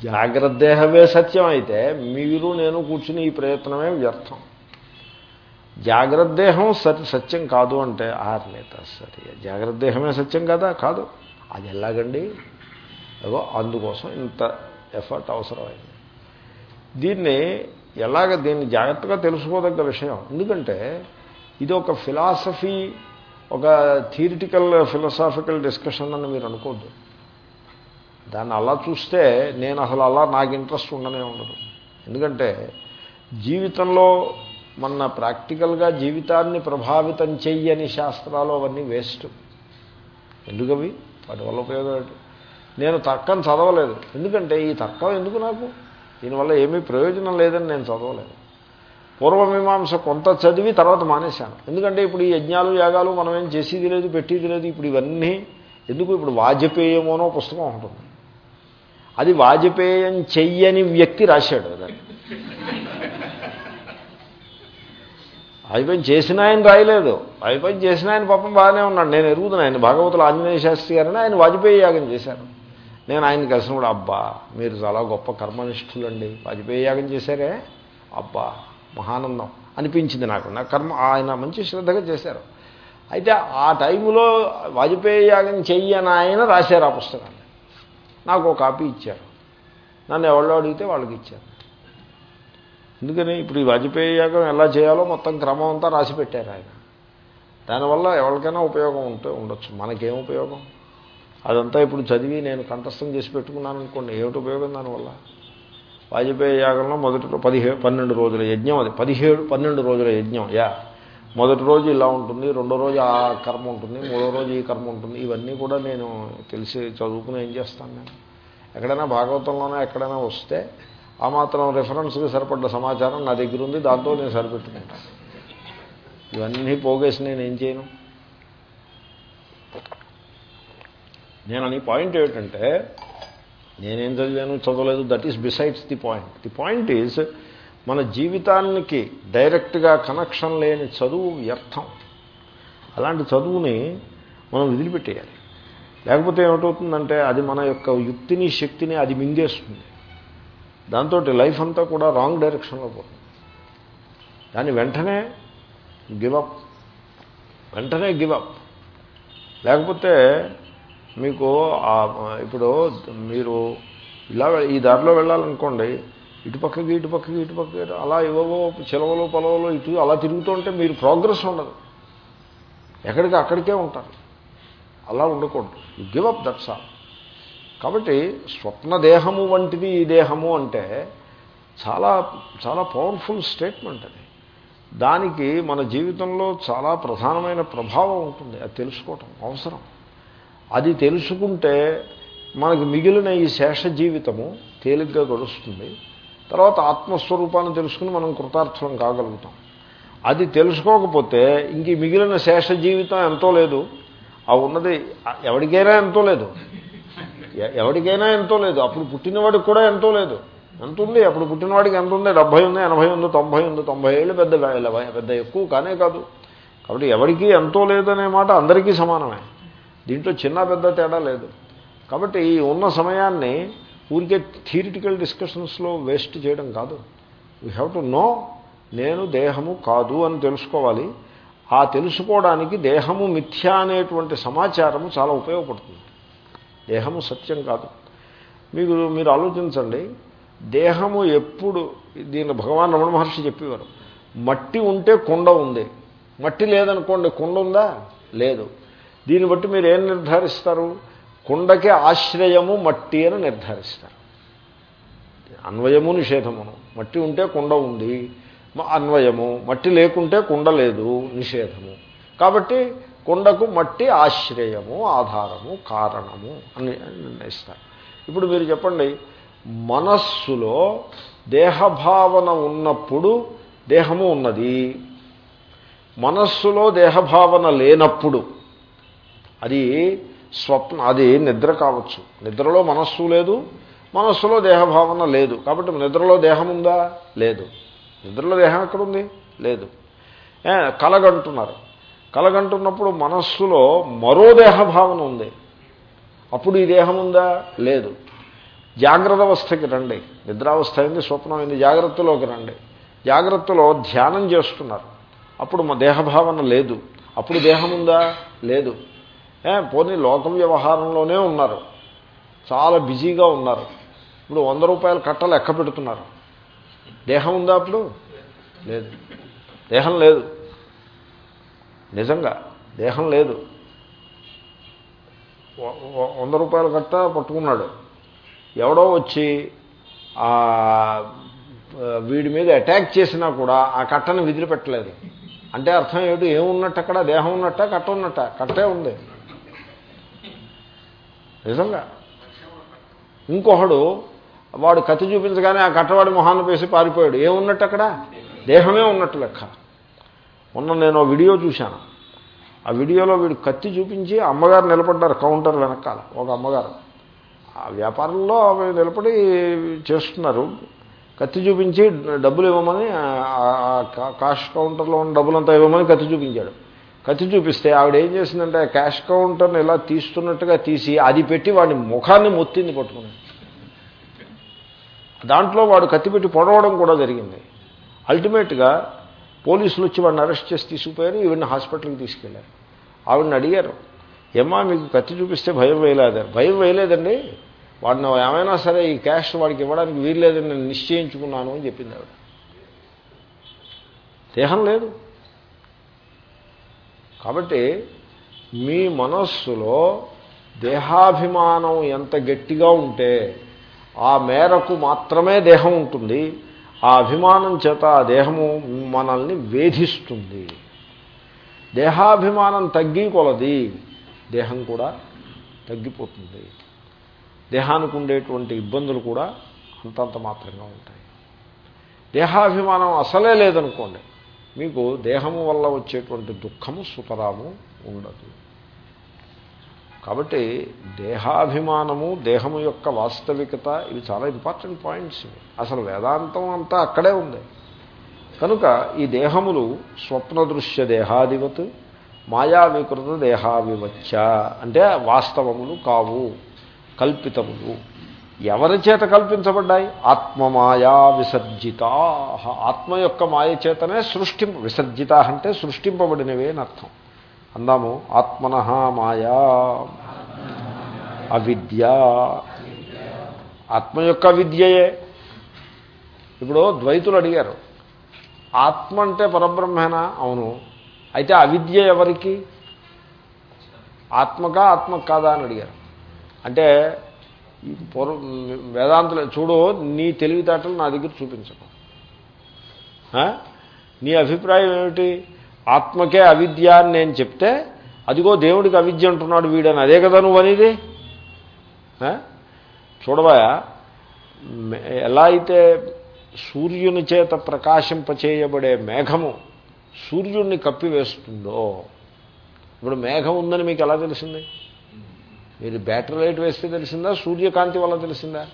జాగ్రత్త దేహమే సత్యం అయితే మీరు నేను కూర్చుని ఈ ప్రయత్నమే వ్యర్థం. జాగ్రత్త దేహం సత్య సత్యం కాదు అంటే ఆర్లేత సరే. జాగ్రత్త దేహమే సత్యం కదా? కాదు. అది ఎలాగండి? అగో అందుకోసం ఇంత ఎఫర్ట్ అవసరమైంది. దీన్ని ఎలాగ దీన్ని జాగ్రత్తగా తెలుసుకోదగ్గ విషయం. ఎందుకంటే ఇది ఒక ఫిలాసఫీ ఒక థియరిటికల్ ఫిలసాఫికల్ డిస్కషన్ అని మీరు అనుకోద్దు. దాన్ని అలా చూస్తే నేను అసలు అలా నాకు ఇంట్రెస్ట్ ఉండనే ఉండదు. ఎందుకంటే జీవితంలో మన ప్రాక్టికల్గా జీవితాన్ని ప్రభావితం చెయ్యని శాస్త్రాలు అవన్నీ వేస్ట్. ఎందుకవి? వాటి వల్ల ఉపయోగం ఏంటి? నేను తర్కం చదవలేదు. ఎందుకంటే ఈ తర్కం ఎందుకు నాకు? దీనివల్ల ఏమీ ప్రయోజనం లేదని నేను చదవలేదు. పూర్వమీమాంస కొంత చదివి తర్వాత మానేశాను. ఎందుకంటే ఇప్పుడు ఈ యజ్ఞాలు యాగాలు మనం ఏం చేసేది లేదు పెట్టేది లేదు. ఇప్పుడు ఇవన్నీ ఎందుకు? ఇప్పుడు వాజపేయమోనో పుస్తకం ఉంటుంది అది వాజపేయం చెయ్యని వ్యక్తి రాశాడు దాన్ని వాజపేయం చేసిన ఆయన రాయలేదు. వాజపేయం చేసిన ఆయన పాపం బాగానే ఉన్నాడు. నేను ఎరుగుతున్నాను ఆయన భాగవతులు ఆంజనేయ శాస్త్రి గారని ఆయన వాజపేయి యాగం చేశారు. నేను ఆయన కలిసిన కూడా అబ్బా మీరు చాలా గొప్ప కర్మనిష్ఠులండి. వాజపేయి యాగం చేశారే? అబ్బా మహానందం అనిపించింది నాకు. నా కర్మ ఆయన మంచి శ్రద్ధగా చేశారు. అయితే ఆ టైంలో వాజపేయి యాగం చెయ్యని ఆయన రాశారు ఆ పుస్తకాన్ని. నాకు ఒక కాపీ ఇచ్చారు. నన్ను ఎవరో అడిగితే వాళ్ళకి ఇచ్చారు. ఎందుకని ఇప్పుడు ఈ వాజపేయి యాగం ఎలా చేయాలో మొత్తం క్రమం అంతా రాసి పెట్టారు ఆయన. దానివల్ల ఎవరికైనా ఉపయోగం ఉంటే ఉండొచ్చు. మనకేం ఉపయోగం? అదంతా ఇప్పుడు చదివి నేను కంఠస్థం చేసి పెట్టుకున్నాను అనుకోండి. ఏమిటి ఉపయోగం దానివల్ల? వాజపేయి యాగంలో మొదటి పదిహేడు పన్నెండు రోజుల యజ్ఞం అది. పదిహేడు పన్నెండు రోజుల యజ్ఞం. యా. మొదటి రోజు ఇలా ఉంటుంది రెండో రోజు ఆ కర్మ ఉంటుంది మూడో రోజు ఈ కర్మ ఉంటుంది. ఇవన్నీ కూడా నేను తెలిసి చదువుకుని ఏం చేస్తాను నేను? ఎక్కడైనా భాగవతంలోనే ఎక్కడైనా వస్తే ఆ మాత్రం రిఫరెన్స్కి సరిపడ్డ సమాచారం నా దగ్గర ఉంది దాంతో నేను సరిపెట్టుకుంటాను ఇవన్నీ పోగేసి నేను ఏం చేయను? నేను అని పాయింట్ ఏమిటంటే నేనేం చదివాను? చదవలేదు. That is besides the point the point is మన జీవితానికి డైరెక్ట్గా కనెక్షన్ లేని చదువు వ్యర్థం. అలాంటి చదువుని మనం వదిలిపెట్టేయాలి. లేకపోతే ఏమిటవుతుందంటే అది మన యొక్క యుక్తిని శక్తిని అది మింగేస్తుంది. దాంతో లైఫ్ అంతా కూడా రాంగ్ డైరెక్షన్లో పోతుంది. దాన్ని వెంటనే గివప్ వెంటనే గివప్ లేకపోతే మీకు ఇప్పుడు మీరు ఇలా ఈ దారిలో వెళ్ళాలనుకోండి ఇటుపక్కకి ఇటుపక్కకి ఇటుపక్కకి అలా ఇవ్వవో చిలవలు పొలవలు ఇటు అలా తిరుగుతుంటే మీరు ప్రోగ్రెస్ ఉండదు. ఎక్కడికి అక్కడికే ఉంటారు. అలా ఉండకూడదు. You give up that's all కాబట్టి స్వప్న దేహము వంటిది ఈ దేహము అంటే చాలా చాలా పవర్ఫుల్ స్టేట్మెంట్ అది. దానికి మన జీవితంలో చాలా ప్రధానమైన ప్రభావం ఉంటుంది. అది తెలుసుకోవటం అవసరం. అది తెలుసుకుంటే మనకి మిగిలిన ఈ శేష జీవితము తేలిగ్గా గడుస్తుంది. తర్వాత ఆత్మస్వరూపాన్ని తెలుసుకుని మనం కృతార్థం కాగలుగుతాం. అది తెలుసుకోకపోతే ఇంక మిగిలిన శేష జీవితం ఎంతో లేదు. ఆ ఉన్నది ఎవరికైనా ఎంతో లేదు. ఎవరికైనా ఎంతో లేదు. అప్పుడు పుట్టినవాడికి కూడా ఎంతో లేదు. ఎంత ఉంది? అప్పుడు పుట్టినవాడికి ఎంత ఉంది? డెబ్భై ఉంది ఎనభై ఉంది తొంభై ఉంది తొంభై ఏళ్ళు పెద్ద పెద్ద ఎక్కువ కానే కాదు. కాబట్టి ఎవరికి ఎంతో లేదనే మాట అందరికీ సమానమే. దీంట్లో చిన్న పెద్ద తేడా లేదు. కాబట్టి ఈ ఉన్న సమయాన్ని ఊరికే థియరిటికల్ డిస్కషన్స్లో వేస్ట్ చేయడం కాదు. వీ హ్యావ్ టు నో నేను దేహము కాదు అని తెలుసుకోవాలి. ఆ తెలుసుకోవడానికి దేహము మిథ్య అనేటువంటి సమాచారము చాలా ఉపయోగపడుతుంది. దేహము సత్యం కాదు. మీకు మీరు ఆలోచించండి. దేహము ఎప్పుడు దీన్ని భగవాన్ రమణ మహర్షి చెప్పేవారు. మట్టి ఉంటే కొండ ఉంది. మట్టి లేదనుకోండి కుండ ఉందా? లేదు. దీన్ని బట్టి మీరు ఏం నిర్ధారిస్తారు? కుండకి ఆశ్రయము మట్టి అని నిర్ధారిస్తారు. అన్వయము నిషేధమును. మట్టి ఉంటే కుండ ఉంది అన్వయము. మట్టి లేకుంటే కుండ లేదు నిషేధము. కాబట్టి కుండకు మట్టి ఆశ్రయము ఆధారము కారణము అని నిర్ణయిస్తారు. ఇప్పుడు మీరు చెప్పండి మనస్సులో దేహభావన ఉన్నప్పుడు దేహము ఉన్నది. మనస్సులో దేహభావన లేనప్పుడు అది స్వప్న అది నిద్ర కావచ్చు. నిద్రలో మనస్సు లేదు మనస్సులో దేహభావన లేదు. కాబట్టి నిద్రలో దేహం ఉందా? లేదు. నిద్రలో దేహం ఎక్కడుంది? లేదు. కలగంటున్నారు. కలగంటున్నప్పుడు మనస్సులో మరో దేహభావన ఉంది. అప్పుడు ఈ దేహం ఉందా? లేదు. జాగ్రత్త అవస్థకి రండి. నిద్రావస్థ అయింది స్వప్నం అయింది జాగ్రత్తలోకి రండి. జాగ్రత్తలో ధ్యానం చేస్తున్నారు. అప్పుడు మా దేహభావన లేదు. అప్పుడు దేహం ఉందా? లేదు. పోనీ లోక వ్యవహారంలోనే ఉన్నారు. చాలా బిజీగా ఉన్నారు. ఇప్పుడు వంద రూపాయలు కట్టలు ఎక్క పెడుతున్నారు. దేహం ఉందా అప్పుడు? లేదు. దేహం లేదు. నిజంగా దేహం లేదు. వంద రూపాయల కట్ట పట్టుకున్నాడు. ఎవడో వచ్చి వీడి మీద అటాక్ చేసినా కూడా ఆ కట్టను విదిలిపెట్టలేదు. అంటే అర్థం ఏమిటి? ఏమున్నట్టు అక్కడ? దేహం ఉన్నట్ట? కట్ట ఉన్నట్ట? కట్టే ఉంది. నిజంగా ఇంకొకడు వాడు కత్తి చూపించగానే ఆ కట్టవాడి మొహాన్ని వేసి పారిపోయాడు ఏమున్నట్టు అక్కడ దేహమే ఉన్నట్టు లెక్క మొన్న నేను వీడియో చూశాను ఆ వీడియోలో వీడు కత్తి చూపించి అమ్మగారు నిలబడ్డారు కౌంటర్ వెనకాల ఒక అమ్మగారు ఆ వ్యాపారంలో ఆమె నిలబడి చేస్తున్నారు కత్తి చూపించి డబ్బులు ఇవ్వమని కాష్ కౌంటర్లో ఉన్న డబ్బులంతా ఇవ్వమని కత్తి చూపించాడు కత్తి చూపిస్తే ఆవిడ ఏం చేసిందంటే క్యాష్ కౌంటర్ని ఇలా తీస్తున్నట్టుగా తీసి అది పెట్టి వాడి ముఖాన్ని మొత్తింది పట్టుకుని. దాంట్లో వాడు కత్తి పెట్టి పొడవడం కూడా జరిగింది. అల్టిమేట్గా పోలీసులు వచ్చి వాడిని అరెస్ట్ చేసి తీసుకుపోయారు ఈవిడిని హాస్పిటల్కి తీసుకెళ్ళారు ఆవిడని అడిగారు ఏమా మీకు కత్తి చూపిస్తే భయం వేయలేదు భయం వేయలేదండి. వాడిని ఏమైనా సరే ఈ క్యాష్ వాడికి ఇవ్వడానికి వీల్లేదని నేను నిశ్చయించుకున్నాను అని చెప్పింది ఆవిడ. దేహం లేదు. కాబట్టి మీ మనస్సులో దేహాభిమానం ఎంత గట్టిగా ఉంటే ఆ మేరకు మాత్రమే దేహం ఉంటుంది. ఆ అభిమానం చేత ఆ దేహము మనల్ని వేధిస్తుంది. దేహాభిమానం తగ్గి కొలది దేహం కూడా తగ్గిపోతుంది. దేహానికి ఉండేటువంటి ఇబ్బందులు కూడా అంతంత మాత్రంగా ఉంటాయి. దేహాభిమానం అసలే లేదనుకోండి మీకు దేహము వల్ల వచ్చేటువంటి దుఃఖము సుతరాము ఉండదు. కాబట్టి దేహాభిమానము దేహము యొక్క వాస్తవికత ఇవి చాలా ఇంపార్టెంట్ పాయింట్స్. ఇవి అసలు వేదాంతం అంతా అక్కడే ఉంది. కనుక ఈ దేహములు స్వప్న దృశ్య దేహాదివత్ మాయా వికృత దేహావివచ్చ. అంటే వాస్తవములు కావు కల్పితములు. ఎవరి చేత కల్పించబడ్డాయి? ఆత్మమాయా విసర్జిత. ఆత్మ యొక్క మాయ చేతనే సృష్టి విసర్జిత అంటే సృష్టింపబడినవే అని అర్థం. అందాము ఆత్మన మాయా అవిద్య. ఆత్మ యొక్క విద్యయే ఇప్పుడు ద్వైతులు అడిగారు ఆత్మ అంటే పరబ్రహ్మేనా? అవును. అయితే అవిద్య ఎవరికి? ఆత్మకా ఆత్మ కాదా అని అడిగారు. అంటే పూర్వ వేదాంతులు చూడు నీ తెలివితేటలు నా దగ్గర చూపించకు. నీ అభిప్రాయం ఏమిటి? ఆత్మకే అవిద్య అని నేను చెప్తే అదిగో దేవుడికి అవిద్య అంటున్నాడు వీడని. అదే కదా నువ్వు అనేది? చూడవా? ఎలా అయితే సూర్యుని చేత ప్రకాశింపచేయబడే మేఘము సూర్యుడిని కప్పివేస్తుందో ఇప్పుడు మేఘం ఉందని మీకు ఎలా తెలిసింది? మీరు బ్యాటరీ లైట్ వేస్తే తెలిసిందా? సూర్యకాంతి వల్ల తెలిసిందా?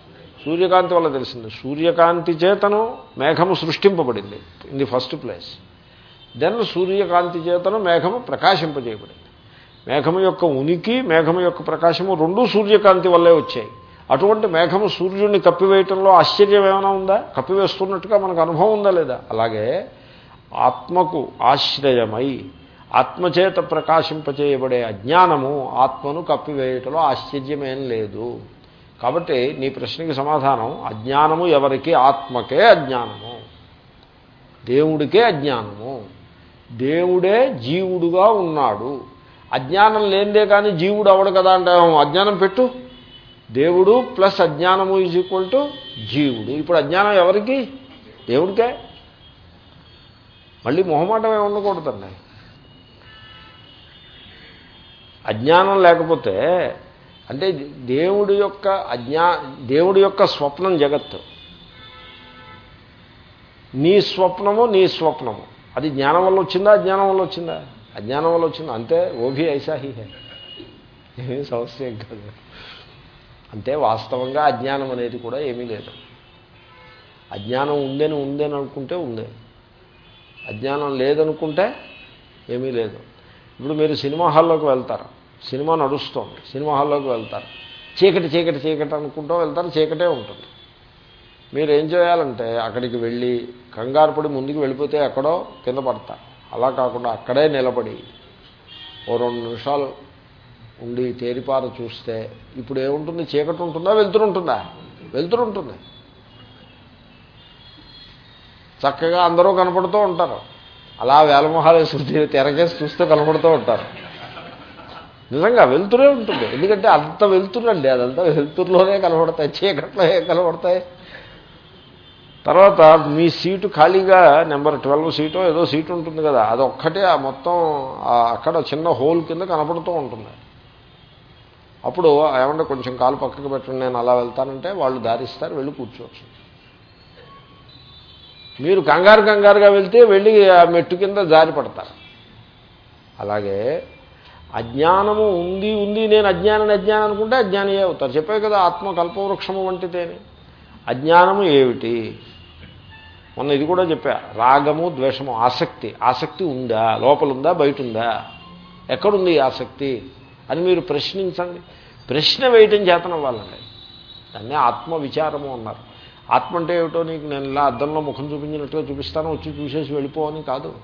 సూర్యకాంతి వల్ల తెలిసింది? సూర్యకాంతి చేతను మేఘము సృష్టింపబడింది in the first place. Then సూర్యకాంతి చేతను మేఘము ప్రకాశింపజేయబడింది. మేఘము యొక్క ఉనికి మేఘము యొక్క ప్రకాశము రెండూ సూర్యకాంతి వల్లే వచ్చాయి. అటువంటి మేఘము సూర్యుడిని కప్పివేయటంలో ఆశ్చర్యం ఏమైనా ఉందా? కప్పివేస్తున్నట్టుగా మనకు అనుభవం ఉందా లేదా? అలాగే ఆత్మకు ఆశ్రయమై ఆత్మచేత ప్రకాశింపచేయబడే అజ్ఞానము ఆత్మను కప్పివేయటంలో ఆశ్చర్యమేం లేదు. కాబట్టి నీ ప్రశ్నకి సమాధానం అజ్ఞానము ఎవరికి? ఆత్మకే అజ్ఞానము. దేవుడికే అజ్ఞానము. దేవుడే జీవుడుగా ఉన్నాడు. అజ్ఞానం లేనిదే కానీ జీవుడు అవడు కదా అంటే అజ్ఞానం పెట్టు. దేవుడు ప్లస్ అజ్ఞానము ఈజ్ ఈక్వల్ టు జీవుడు. ఇప్పుడు అజ్ఞానం ఎవరికి? దేవుడికే. మళ్ళీ మొహమాటం ఏమి ఉండకూడదండి. అజ్ఞానం లేకపోతే అంటే దేవుడి యొక్క అజ్ఞా దేవుడి యొక్క స్వప్నం జగత్తు. నీ స్వప్నము నీ స్వప్నము. అది జ్ఞానం వల్ల వచ్చిందా అజ్ఞానం వల్ల వచ్చిందా? అజ్ఞానం వల్ల వచ్చిందా? అంతే ఓభి ఐసాహి ఏమీ సమస్య కాదు. అంటే వాస్తవంగా అజ్ఞానం అనేది కూడా ఏమీ లేదు. అజ్ఞానం ఉందని ఉందని అనుకుంటే ఉంది. అజ్ఞానం లేదనుకుంటే ఏమీ లేదు. ఇప్పుడు మీరు సినిమా హాల్లోకి వెళ్తారు? సినిమా నడుస్తోంది. సినిమా హాల్లోకి వెళ్తారు. చీకటి చీకటి చీకటి అనుకుంటూ వెళ్తారు. చీకటే ఉంటుంది. మీరు ఏం చేయాలంటే అక్కడికి వెళ్ళి కంగారు పడి ముందుకు వెళ్ళిపోతే ఎక్కడో కింద పడతారు అలా కాకుండా అక్కడే నిలబడి ఓ రెండు నిమిషాలు ఉండి తేరిపార చూస్తే ఇప్పుడు ఏముంటుంది? చీకటి ఉంటుందా? వెళ్తురుంటుందా వెళ్తురుంటుంది చక్కగా అందరూ కనపడుతూ ఉంటారు. అలా వేలమొహాలు వేసుకుని తెరకేసి చూస్తూ కనపడుతూ ఉంటారు. నిజంగా వెళ్తురే ఉంటుంది. ఎందుకంటే అంత వెళ్తురండి అదంతా వెళ్తురులోనే కనబడతాయి చీకట్లో కనబడతాయి. తర్వాత మీ సీటు ఖాళీగా నెంబర్ ట్వెల్వ్ సీటో ఏదో సీటు ఉంటుంది కదా అది ఒక్కటే ఆ మొత్తం అక్కడ చిన్న హోల్ కింద కనపడుతూ ఉంటుంది. అప్పుడు ఏమంటే కొంచెం కాలు పక్కకు పెట్టండి నేను అలా వెళ్తానంటే వాళ్ళు దారిస్తారు వెళ్ళి కూర్చోవచ్చు. మీరు కంగారు కంగారుగా వెళ్తే వెళ్ళి ఆ మెట్టు కింద జారి పడతారు. అలాగే అజ్ఞానము ఉంది ఉంది నేను అజ్ఞానాన్ని అజ్ఞానం అనుకుంటే అజ్ఞానియే అవుతారు. చెప్పే కదా ఆత్మ కల్పవృక్షము వంటితేనే అజ్ఞానము ఏమిటి? మొన్న ఇది కూడా చెప్పా రాగము ద్వేషము ఆసక్తి. ఆసక్తి ఉందా? లోపలుందా? బయట ఉందా ఎక్కడుంది ఆసక్తి? అని మీరు ప్రశ్నించండి. ప్రశ్న వేయటం చేతనవ్వాలండి. దాన్ని ఆత్మ విచారము అన్నారు. ఆత్మ అంటే ఏమిటో నీకు నేను ఇలా అద్దంలో ముఖం చూపించినట్టుగా చూపిస్తాను వచ్చి చూసేసి వెళ్ళిపోవని కాదు.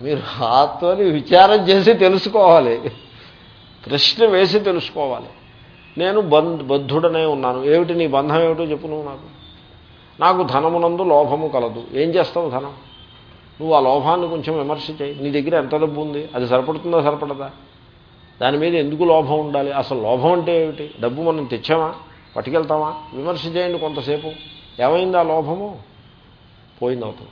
మీరు ఆత్మని విచారం చేసి తెలుసుకోవాలి. ప్రశ్న వేసి తెలుసుకోవాలి. నేను బంధ్ బద్ధుడనే ఉన్నాను. ఏమిటి నీ బంధం ఏమిటో చెప్పు నువ్వు నాకు. నాకు ధనమునందు లోభము కలదు. ఏం చేస్తావు ధనం? నువ్వు ఆ లోభాన్ని కొంచెం విమర్శ చేయి. నీ దగ్గర ఎంత డబ్బు ఉంది? అది సరిపడుతుందా సరిపడదా? దాని మీద ఎందుకు లోభం ఉండాలి? అసలు లోభం అంటే ఏమిటి? డబ్బు మనం తెచ్చామా? పట్టుకెళ్తామా? విమర్శ చేయండి కొంతసేపు. ఏమైంది ఆ లోభము? పోయింది అవుతుంది.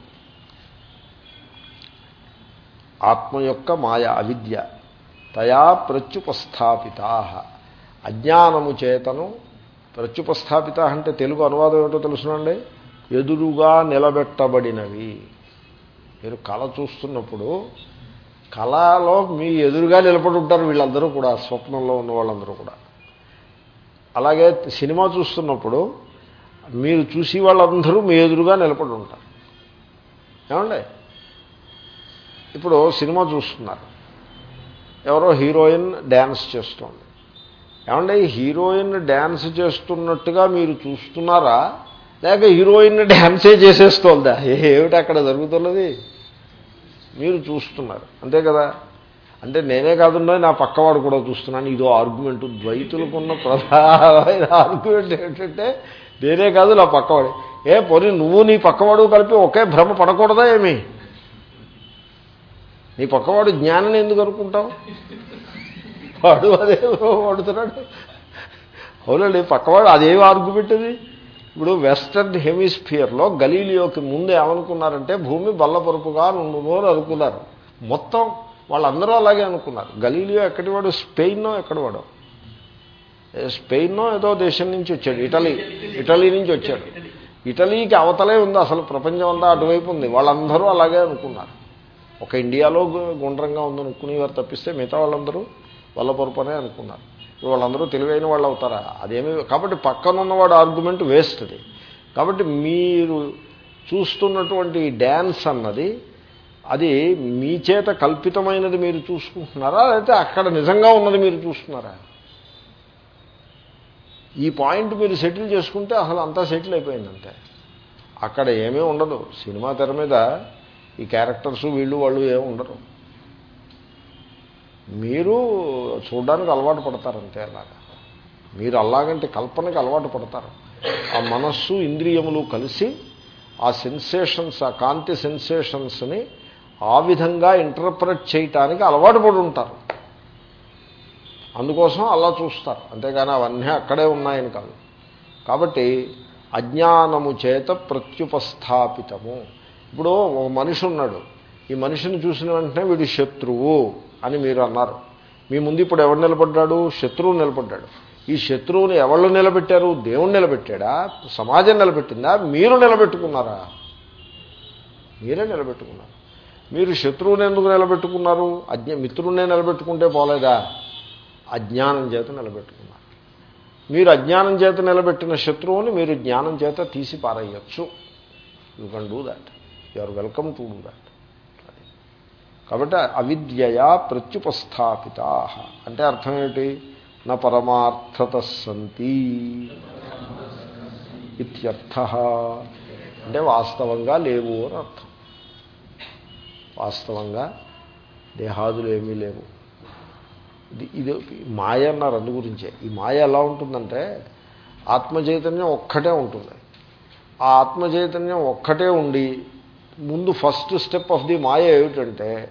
ఆత్మ యొక్క మాయ అవిద్య తయా ప్రత్యుపస్థాపిత. అజ్ఞానము చేతను ప్రత్యుపస్థాపిత అంటే తెలుగు అనువాదం ఏమిటో తెలుసునండి? ఎదురుగా నిలబెట్టబడినవి. మీరు కళ చూస్తున్నప్పుడు కళలో మీ ఎదురుగా నిలబడి ఉంటారు వీళ్ళందరూ కూడా స్వప్నంలో ఉన్న వాళ్ళందరూ కూడా. అలాగే సినిమా చూస్తున్నప్పుడు మీరు చూసి వాళ్ళందరూ మీ ఎదురుగా నిలబడి ఉంటారు. ఏమండి? ఇప్పుడు సినిమా చూస్తున్నారు. ఎవరో హీరోయిన్ డ్యాన్స్ చేస్తుంది. ఏమంటే హీరోయిన్ డ్యాన్స్ చేస్తున్నట్టుగా మీరు చూస్తున్నారా? లేక హీరోయిన్ డ్యాన్సే చేసేస్తోందా? ఏమిటి అక్కడ జరుగుతున్నది? మీరు చూస్తున్నారు. అంతే కదా? అంటే నేనే కాదున్నా నా పక్కవాడు కూడా చూస్తున్నాను. ఇదో ఆర్గ్యుమెంట్ ద్వైతులకున్న ప్రధానమైన ఆర్గ్యుమెంట్ ఏంటంటే నేనే కాదు నా పక్కవాడు ఏ పోనీ నువ్వు నీ పక్కవాడు కలిపి ఒకే భ్రమ పడకూడదా ఏమి? నీ పక్కవాడు జ్ఞానాన్ని ఎందుకు అనుకుంటావు? వాడు అదే వాడుతున్నాడు. అవునండి పక్కవాడు అదేవి ఆర్గ్యుమెంట్ అది. ఇప్పుడు వెస్టర్న్ హెమిస్ఫియర్లో గలీలియోకి ముందు ఏమనుకున్నారంటే భూమి బల్లపరుపుగా నుండును అని అనుకున్నారు. మొత్తం వాళ్ళందరూ అలాగే అనుకున్నారు. గలీలియో ఎక్కడి వాడు? స్పెయిన్నో ఎక్కడి వాడు? స్పెయిన్నో ఏదో దేశం నుంచి వచ్చాడు. ఇటలీ ఇటలీ నుంచి వచ్చాడు. ఇటలీకి అవతలే ఉంది అసలు ప్రపంచం అంతా అటువైపు ఉంది. వాళ్ళందరూ అలాగే అనుకున్నారు. ఒక ఇండియాలో గుండ్రంగా ఉందనుకునేవారు తప్పిస్తే మిగతా వాళ్ళందరూ వాళ్ళ పొరపనే అనుకున్నారు. ఇప్పుడు వాళ్ళందరూ తెలివైన వాళ్ళు అవుతారా? అదేమి కాబట్టి పక్కన ఉన్నవాడు ఆర్గ్యుమెంట్ వేస్తుంది కాబట్టి మీరు చూస్తున్నటువంటి డ్యాన్స్ అన్నది అది మీ చేత కల్పితమైనది మీరు చూసుకుంటున్నారా? లేకపోతే అక్కడ నిజంగా ఉన్నది మీరు చూస్తున్నారా? ఈ పాయింట్ మీరు సెటిల్ చేసుకుంటే అసలు అంతా సెటిల్ అయిపోయిందంటే అక్కడ ఏమీ ఉండదు. సినిమా తెర మీద ఈ క్యారెక్టర్స్ వీళ్ళు వాళ్ళు ఏమి ఉండరు. మీరు చూడడానికి అలవాటు పడతారు అంతే అలాగా. మీరు అలాగంటే కల్పనకి అలవాటు పడతారు. ఆ మనస్సు ఇంద్రియములు కలిసి ఆ సెన్సేషన్స్ ఆ కాంతి సెన్సేషన్స్ని ఆ విధంగా ఇంటర్ప్రెట్ చేయటానికి అలవాటు పడి ఉంటారు. అందుకోసం అలా చూస్తారు. అంతేగాని అవన్నీ అక్కడే ఉన్నాయని కాదు. కాబట్టి అజ్ఞానము చేత ప్రత్యుపస్థాపితము. ఇప్పుడు ఒక మనిషి ఉన్నాడు. ఈ మనిషిని చూసిన వెంటనే వీడు శత్రువు అని మీరు అన్నారు. మీ ముందు ఇప్పుడు ఎవడు నిలబడ్డాడు? శత్రువు నిలబడ్డాడు. ఈ శత్రువుని ఎవళ్ళు నిలబెట్టారు? దేవుడు నిలబెట్టాడా? సమాజం నిలబెట్టిందా? మీరు నిలబెట్టుకున్నారా? మీరే నిలబెట్టుకున్నారు. మీరు శత్రువుని ఎందుకు నిలబెట్టుకున్నారు? అజ్ఞ మిత్రుడినే నిలబెట్టుకుంటే పోలేదా? అజ్ఞానం చేత నిలబెట్టుకున్నారు. మీరు అజ్ఞానం చేత నిలబెట్టిన శత్రువుని మీరు జ్ఞానం చేత తీసి పారేయచ్చు you can do that you are welcome to do that కాబట్టి అవిద్యయా ప్రత్యుపస్థాపిత. అంటే అర్థం ఏమిటి? నా పరమార్థత సంతి ఇత్యర్థ. అంటే వాస్తవంగా లేవు అని అర్థం. వాస్తవంగా దేహాదులు ఏమీ లేవు. ఇది ఇది మాయ అన్నారు అందు గురించే. ఈ మాయ ఎలా ఉంటుందంటే ఆత్మచైతన్యం ఒక్కటే ఉంటుంది. ఆ ఆత్మచైతన్యం ఒక్కటే ఉండి ముందు first step of the maya ఏమిటంటే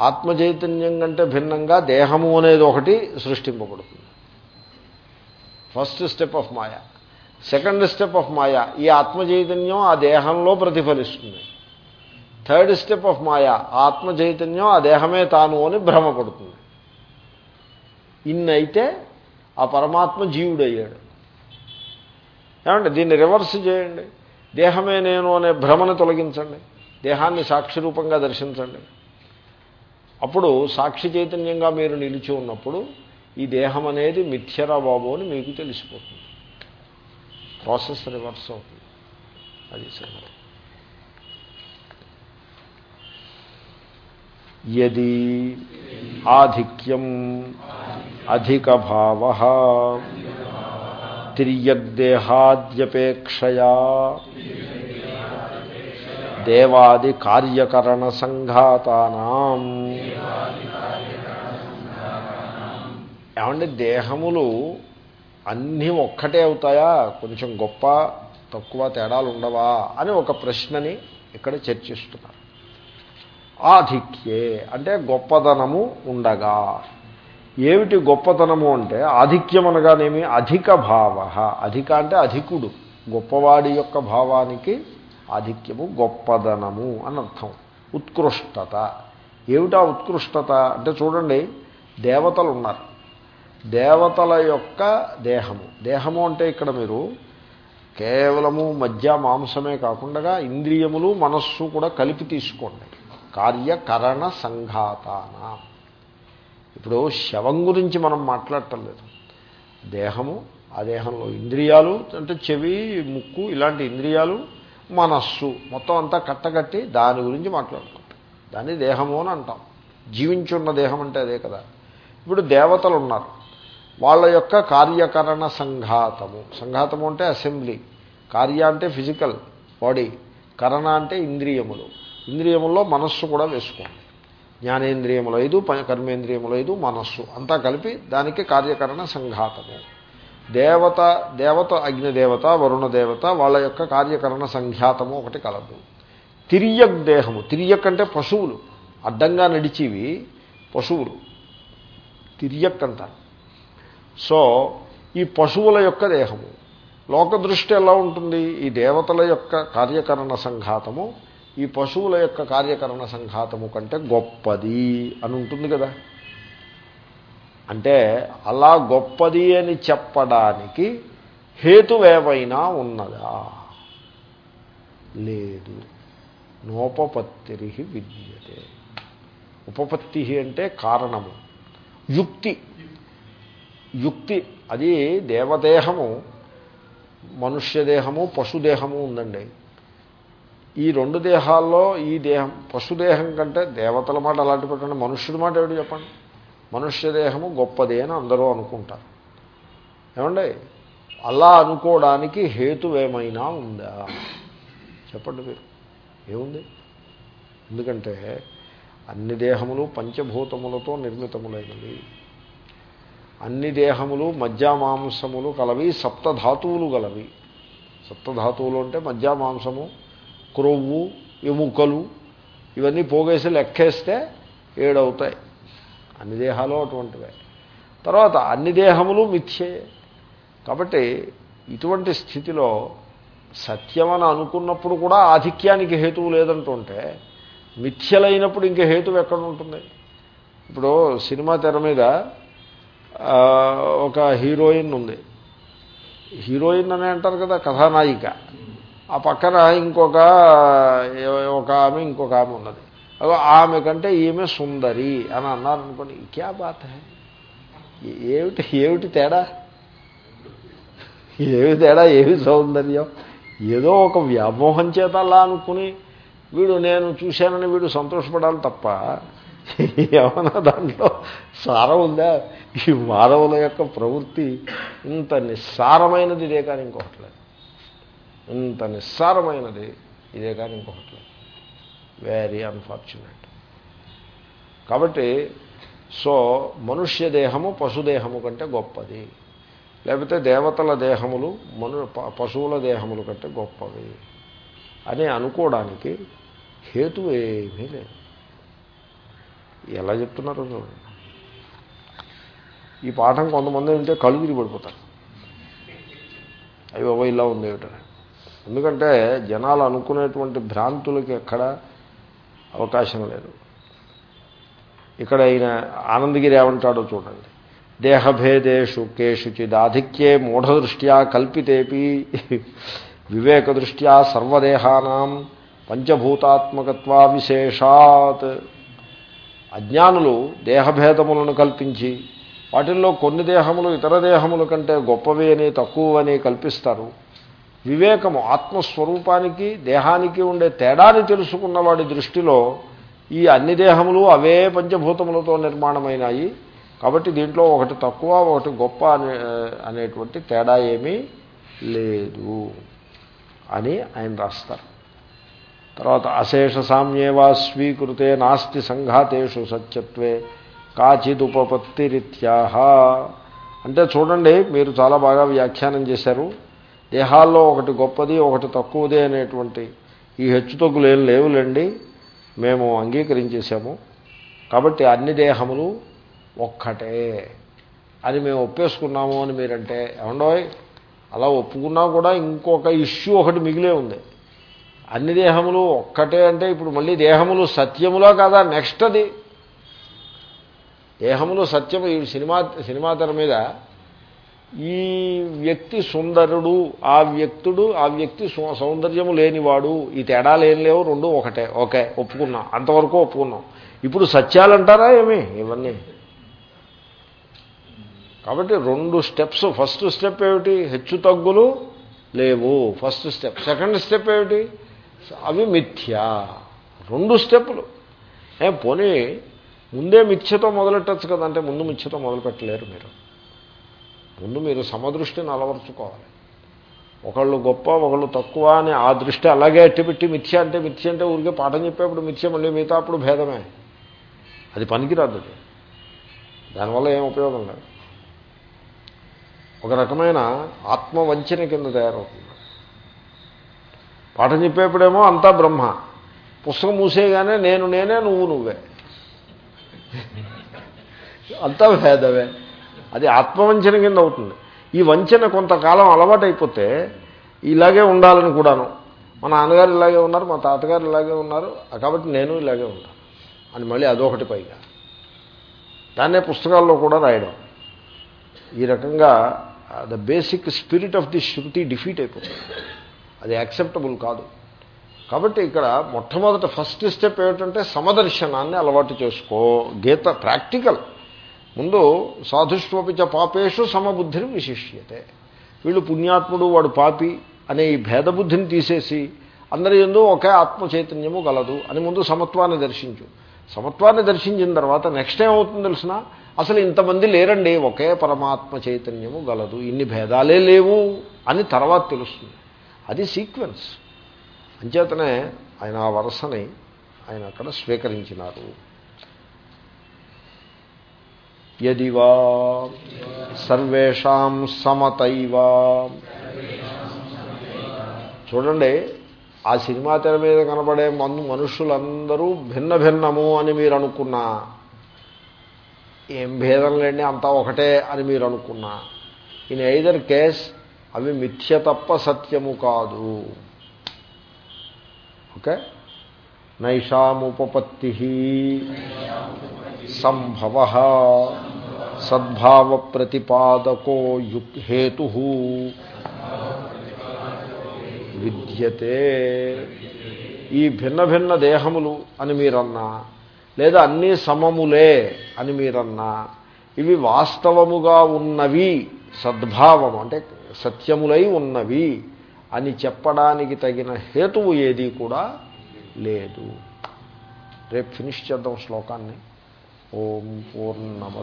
ఆత్మచైతన్యం కంటే భిన్నంగా దేహము అనేది ఒకటి సృష్టింపబడుతుంది. First step of maya. Second step of maya ఈ ఆత్మచైతన్యం ఆ దేహంలో ప్రతిఫలిస్తుంది. థర్డ్ స్టెప్ ఆఫ్ మాయ ఆత్మచైతన్యం ఆ దేహమే తాను అని భ్రమపడుతుంది. ఇన్నైతే ఆ పరమాత్మ జీవుడయ్యాడు. ఏమంటే దీన్ని రివర్స్ చేయండి. దేహమే నేను అనే భ్రమను తొలగించండి. దేహాన్ని సాక్షి రూపంగా దర్శించండి. అప్పుడు సాక్షి చైతన్యంగా మీరు నిలిచి ఉన్నప్పుడు ఈ దేహం అనేది మిథ్యరా బాబు అని మీకు తెలిసిపోతుంది. ప్రాసెస్ రివర్స్ అవుతుంది. అది సంగతి యది ఆధిక్యం అధికభావ తిర్యగ్దేహాద్యపేక్షయా దేవాది కార్యకరణ సంఘాతానాం. ఏమంటే దేహములు అన్నీ ఒక్కటే అవుతాయా? కొంచెం గొప్ప తక్కువ తేడాలు ఉండవా అని ఒక ప్రశ్నని ఇక్కడ చర్చిస్తున్నారు. ఆధిక్యే అంటే గొప్పదనము ఉండగా. ఏమిటి గొప్పతనము అంటే ఆధిక్యం అనగానేమి? అధిక భావ. అధిక అంటే అధికుడు. గొప్పవాడి యొక్క భావానికి ఆధిక్యము గొప్పదనము అని అర్థం ఉత్కృష్టత. ఏమిటా ఉత్కృష్టత? అంటే చూడండి దేవతలు ఉన్నారు దేవతల యొక్క దేహము. దేహము అంటే ఇక్కడ మీరు కేవలము మధ్య మాంసమే కాకుండా ఇంద్రియములు మనస్సు కూడా కలిపి తీసుకోండి. కార్యకరణ సంఘాతాన. ఇప్పుడు శవం గురించి మనం మాట్లాడటం లేదు. దేహము ఆ దేహంలో ఇంద్రియాలు అంటే చెవి ముక్కు ఇలాంటి ఇంద్రియాలు మనస్సు మొత్తం అంతా కట్టగట్టి దాని గురించి మాట్లాడుకుంటాం. దాన్ని దేహము అని అంటాం. జీవించున్న దేహం అంటే అదే కదా. ఇప్పుడు దేవతలు ఉన్నారు. వాళ్ళ యొక్క కార్యకరణ సంఘాతము. సంఘాతము అంటే అసెంబ్లీ. కార్య అంటే ఫిజికల్ బాడీ. కరణ అంటే ఇంద్రియములు. ఇంద్రియముల్లో మనస్సు కూడా వేసుకోండి. జ్ఞానేంద్రియములు ఐదు కర్మేంద్రియములు ఐదు మనస్సు. అంతా కలిపి దానికి కార్యకరణ సంఘాతము. దేవత దేవత అగ్నిదేవత వరుణ దేవత వాళ్ళ యొక్క కార్యకరణ సంఘాతము ఒకటి కలదు. తిరియక్ దేహము తిరియక్ అంటే పశువులు అడ్డంగా నడిచివి పశువులు. తిరియక్ అంటారు సో ఈ పశువుల యొక్క దేహము లోకదృష్టి ఎలా ఉంటుంది? ఈ దేవతల యొక్క కార్యకరణ సంఘాతము ఈ పశువుల యొక్క కార్యకరణ సంఘాతము కంటే గొప్పది అని ఉంటుంది కదా. అంటే అలా గొప్పది అని చెప్పడానికి హేతువేవైనా ఉన్నదా? లేదు. నోపపత్తిరి విద్యతే. ఉపపత్తి అంటే కారణము. యుక్తి. యుక్తి. అది దేవదేహము మనుష్యదేహము పశుదేహము ఉందండి. ఈ రెండు దేహాల్లో ఈ దేహం పశుదేహం కంటే దేవతల మాట అలాంటి పెట్టండి. మనుష్యుడి మాట ఏమిటి చెప్పండి? మనుష్య దేహము గొప్పది అని అందరూ అనుకుంటారు. ఏమండి? అలా అనుకోవడానికి హేతువేమైనా ఉందా? చెప్పండి మీరు. ఏముంది? ఎందుకంటే అన్ని దేహములు పంచభూతములతో నిర్మితములైనవి. అన్ని దేహములు మధ్యామాంసములు కలవి సప్తధాతువులు గలవి సప్తధాతువులు అంటే మధ్యామాంసము క్రొవ్వు ఎముకలు ఇవన్నీ పోగేసి లెక్కేస్తే ఏడవుతాయి. అన్ని దేహాలు అటువంటివే. తర్వాత అన్ని దేహములు మిథ్యే. కాబట్టి ఇటువంటి స్థితిలో సత్యమని అనుకున్నప్పుడు కూడా ఆధిక్యానికి హేతువు లేదంటుంటే మిథ్యలైనప్పుడు ఇంక హేతువు ఎక్కడ ఉంటుంది ఇప్పుడు సినిమా తెర మీద ఒక హీరోయిన్ ఉంది. హీరోయిన్ అని అంటారు కదా కథానాయిక. ఆ పక్కన ఇంకొక ఒక ఆమె ఇంకొక ఆమె ఉన్నది. ఆమె కంటే ఈమె సుందరి అని అన్నారనుకోండి క్యా బాత్ ఏమిటి ఏమిటి తేడా? ఏమి తేడా ఏమి సౌందర్యం? ఏదో ఒక వ్యామోహం చేత అలా అనుకుని వీడు నేను చూశానని వీడు సంతోషపడాలి తప్ప ఏమన్నా దాంట్లో సారం ఉందా? ఈ మానవుల యొక్క ప్రవృత్తి ఇంత నిస్సారమైనది ఇదే కానీ ఇంకొకట్లేదు ఇంత నిస్సారమైనది ఇదే కానీ ఇంకొకటి వెరీ అన్ఫార్చునేట్ కాబట్టి సో మనుష్య దేహము పశుదేహము కంటే గొప్పది. లేకపోతే దేవతల దేహములు మను ప- పశువుల దేహముల కంటే గొప్పవి. అని అనుకోవడానికి హేతు ఏమీ లేదు. ఎలా చెప్తున్నారు చూడండి. ఈ పాఠం కొంతమంది ఉంటే కలుగురి పడిపోతారు. అవి ఇలా ఉంది ఏమిటని. ఎందుకంటే జనాలు అనుకునేటువంటి భ్రాంతులకి ఎక్కడ అవకాశం లేదు. ఇక్కడ ఆయన ఆనందగిరి ఏమంటాడో చూడండి. దేహభేదేషు కేషుచిదాధిక్యే మూఢదృష్ట్యా కల్పితేపి వివేకదృష్ట్యా సర్వదేహానాం పంచభూతాత్మకత్వా విశేషాత్. అజ్ఞానులు దేహభేదములను కల్పించి వాటిల్లో కొన్ని దేహములు ఇతర దేహముల కంటే గొప్పవి అని తక్కువని కల్పిస్తారు. వివేకము ఆత్మస్వరూపానికి దేహానికి ఉండే తేడాని తెలుసుకున్న వాడి దృష్టిలో ఈ అన్ని దేహములు అవే పంచభూతములతో నిర్మాణమైనాయి. కాబట్టి దీంట్లో ఒకటి తక్కువ ఒకటి గొప్ప అనే అనేటువంటి తేడా ఏమీ లేదు అని ఆయన రాస్తారు. తర్వాత అశేష సామ్యేవా స్వీకృతే నాస్తి సంఘాతేషు సత్యత్వే కాచిదుపపత్తిరిత్యాహ అంటే చూడండి మీరు చాలా బాగా వ్యాఖ్యానం చేశారు. దేహాల్లో ఒకటి గొప్పది ఒకటి తక్కువది అనేటువంటి ఈ హెచ్చుతగ్గులు ఏం లేవులేండి. మేము అంగీకరించేసాము కాబట్టి అన్ని దేహములు ఒక్కటే అని మేము ఒప్పేసుకున్నాము అని మీరంటే ఏమండోయ్ అలా ఒప్పుకున్నా కూడా ఇంకొక ఇష్యూ ఒకటి మిగిలే ఉంది. అన్ని దేహములు ఒక్కటే అంటే ఇప్పుడు మళ్ళీ దేహములు సత్యములా కాదా? నెక్స్ట్ అది దేహములు సత్యము ఈ సినిమా సినిమా తెర మీద ఈ వ్యక్తి సుందరుడు ఆ వ్యక్తుడు ఆ వ్యక్తి సౌందర్యము లేనివాడు ఈ తేడాలు ఏం లేవు రెండు ఒకటే ఓకే ఒప్పుకున్నాం. అంతవరకు ఒప్పుకున్నాం. ఇప్పుడు సత్యాలు అంటారా ఏమి? ఇవన్నీ. కాబట్టి రెండు స్టెప్స్. ఫస్ట్ స్టెప్ ఏమిటి? హెచ్చు తగ్గులు లేవు. First step. సెకండ్ స్టెప్ ఏమిటి? అవి మిథ్యా. రెండు స్టెప్పులు. ఏ పోనీ ముందే మిథ్యతో మొదలెట్టచ్చు కదంటే ముందు మిథ్యతో మొదలు పెట్టలేరు మీరు. ముందు మీరు సమదృష్టిని అలవర్చుకోవాలి. ఒకళ్ళు గొప్ప ఒకళ్ళు తక్కువ అని ఆ దృష్టి అలాగే అట్టిపెట్టి మిథ్య అంటే మిథ్య అంటే ఊరికే పాఠం చెప్పేప్పుడు మిథ్య మళ్ళీ మిగతా అప్పుడు భేదమే. అది పనికిరాదు దానివల్ల ఏం ఉపయోగం లేదు. ఒక రకమైన ఆత్మవంచన కింద తయారవుతుంది. పాఠం చెప్పేప్పుడేమో అంతా బ్రహ్మ. పుస్తకం మూసేయగానే నేను నేనే నువ్వు నువ్వే. అంతా భేదమే. అది ఆత్మవంచన కింద అవుతుంది. ఈ వంచన కొంతకాలం అలవాటైపోతే ఇలాగే ఉండాలని కూడాను. మా నాన్నగారు ఇలాగే ఉన్నారు మా తాతగారు ఇలాగే ఉన్నారు కాబట్టి నేను ఇలాగే ఉంటాను. అని మళ్ళీ అదొకటి పైగా. దాన్నే పుస్తకాల్లో కూడా రాయడం. ఈ రకంగా the basic spirit of the shruti defeat అయిపోతుంది. అది యాక్సెప్టబుల్ కాదు. కాబట్టి ఇక్కడ మొట్టమొదట ఫస్ట్ స్టెప్ ఏమిటంటే సమదర్శనాన్ని అలవాటు చేసుకో. గీత ప్రాక్టికల్ ముందు సాధుష్వపిచ పాపేషు సమబుద్ధిని విశిష్యతే. వీళ్ళు పుణ్యాత్ముడు వాడు పాపి అనే ఈ భేదబుద్ధిని తీసేసి అందరి ఎందు ఒకే ఆత్మ చైతన్యము గలదు అని ముందు సమత్వాన్ని దర్శించు. సమత్వాన్ని దర్శించిన తర్వాత నెక్స్ట్ ఏమవుతుంది తెలిసిన? అసలు ఇంతమంది లేరండి ఒకే పరమాత్మ చైతన్యము గలదు ఇన్ని భేదాలే లేవు అని తర్వాత తెలుస్తుంది. అది సీక్వెన్స్ అంచేతనే ఆయన ఆ వరసని ఆయన అక్కడ స్వీకరించినారు. యదివా సర్వేషాం సమతైవా చూడండి ఆ సినిమా తెర మీద కనబడే మందు మనుషులందరూ భిన్న భిన్నము అని మీరు అనుకున్నా ఏం భేదం లేండి అంతా ఒకటే అని మీరు అనుకున్నా ఇన్ ఐదర్ కేస్ అవి మిథ్య తప్ప సత్యము కాదు. ఓకే? నైషాముపపత్తి సంభవ. సద్భావ ప్రతిపాదకో హేతు విద్యతే. ఈ భిన్న భిన్న దేహములు అని మీరన్నా లేదా అన్నీ సమములే అని మీరన్నా ఇవి వాస్తవముగా ఉన్నవి సద్భావం అంటే సత్యములై ఉన్నవి అని చెప్పడానికి తగిన హేతువు ఏది కూడా లేదు. రేపు ఫినిష్ చేద్దాం శ్లోకాన్ని. ఓం పూర్ణమ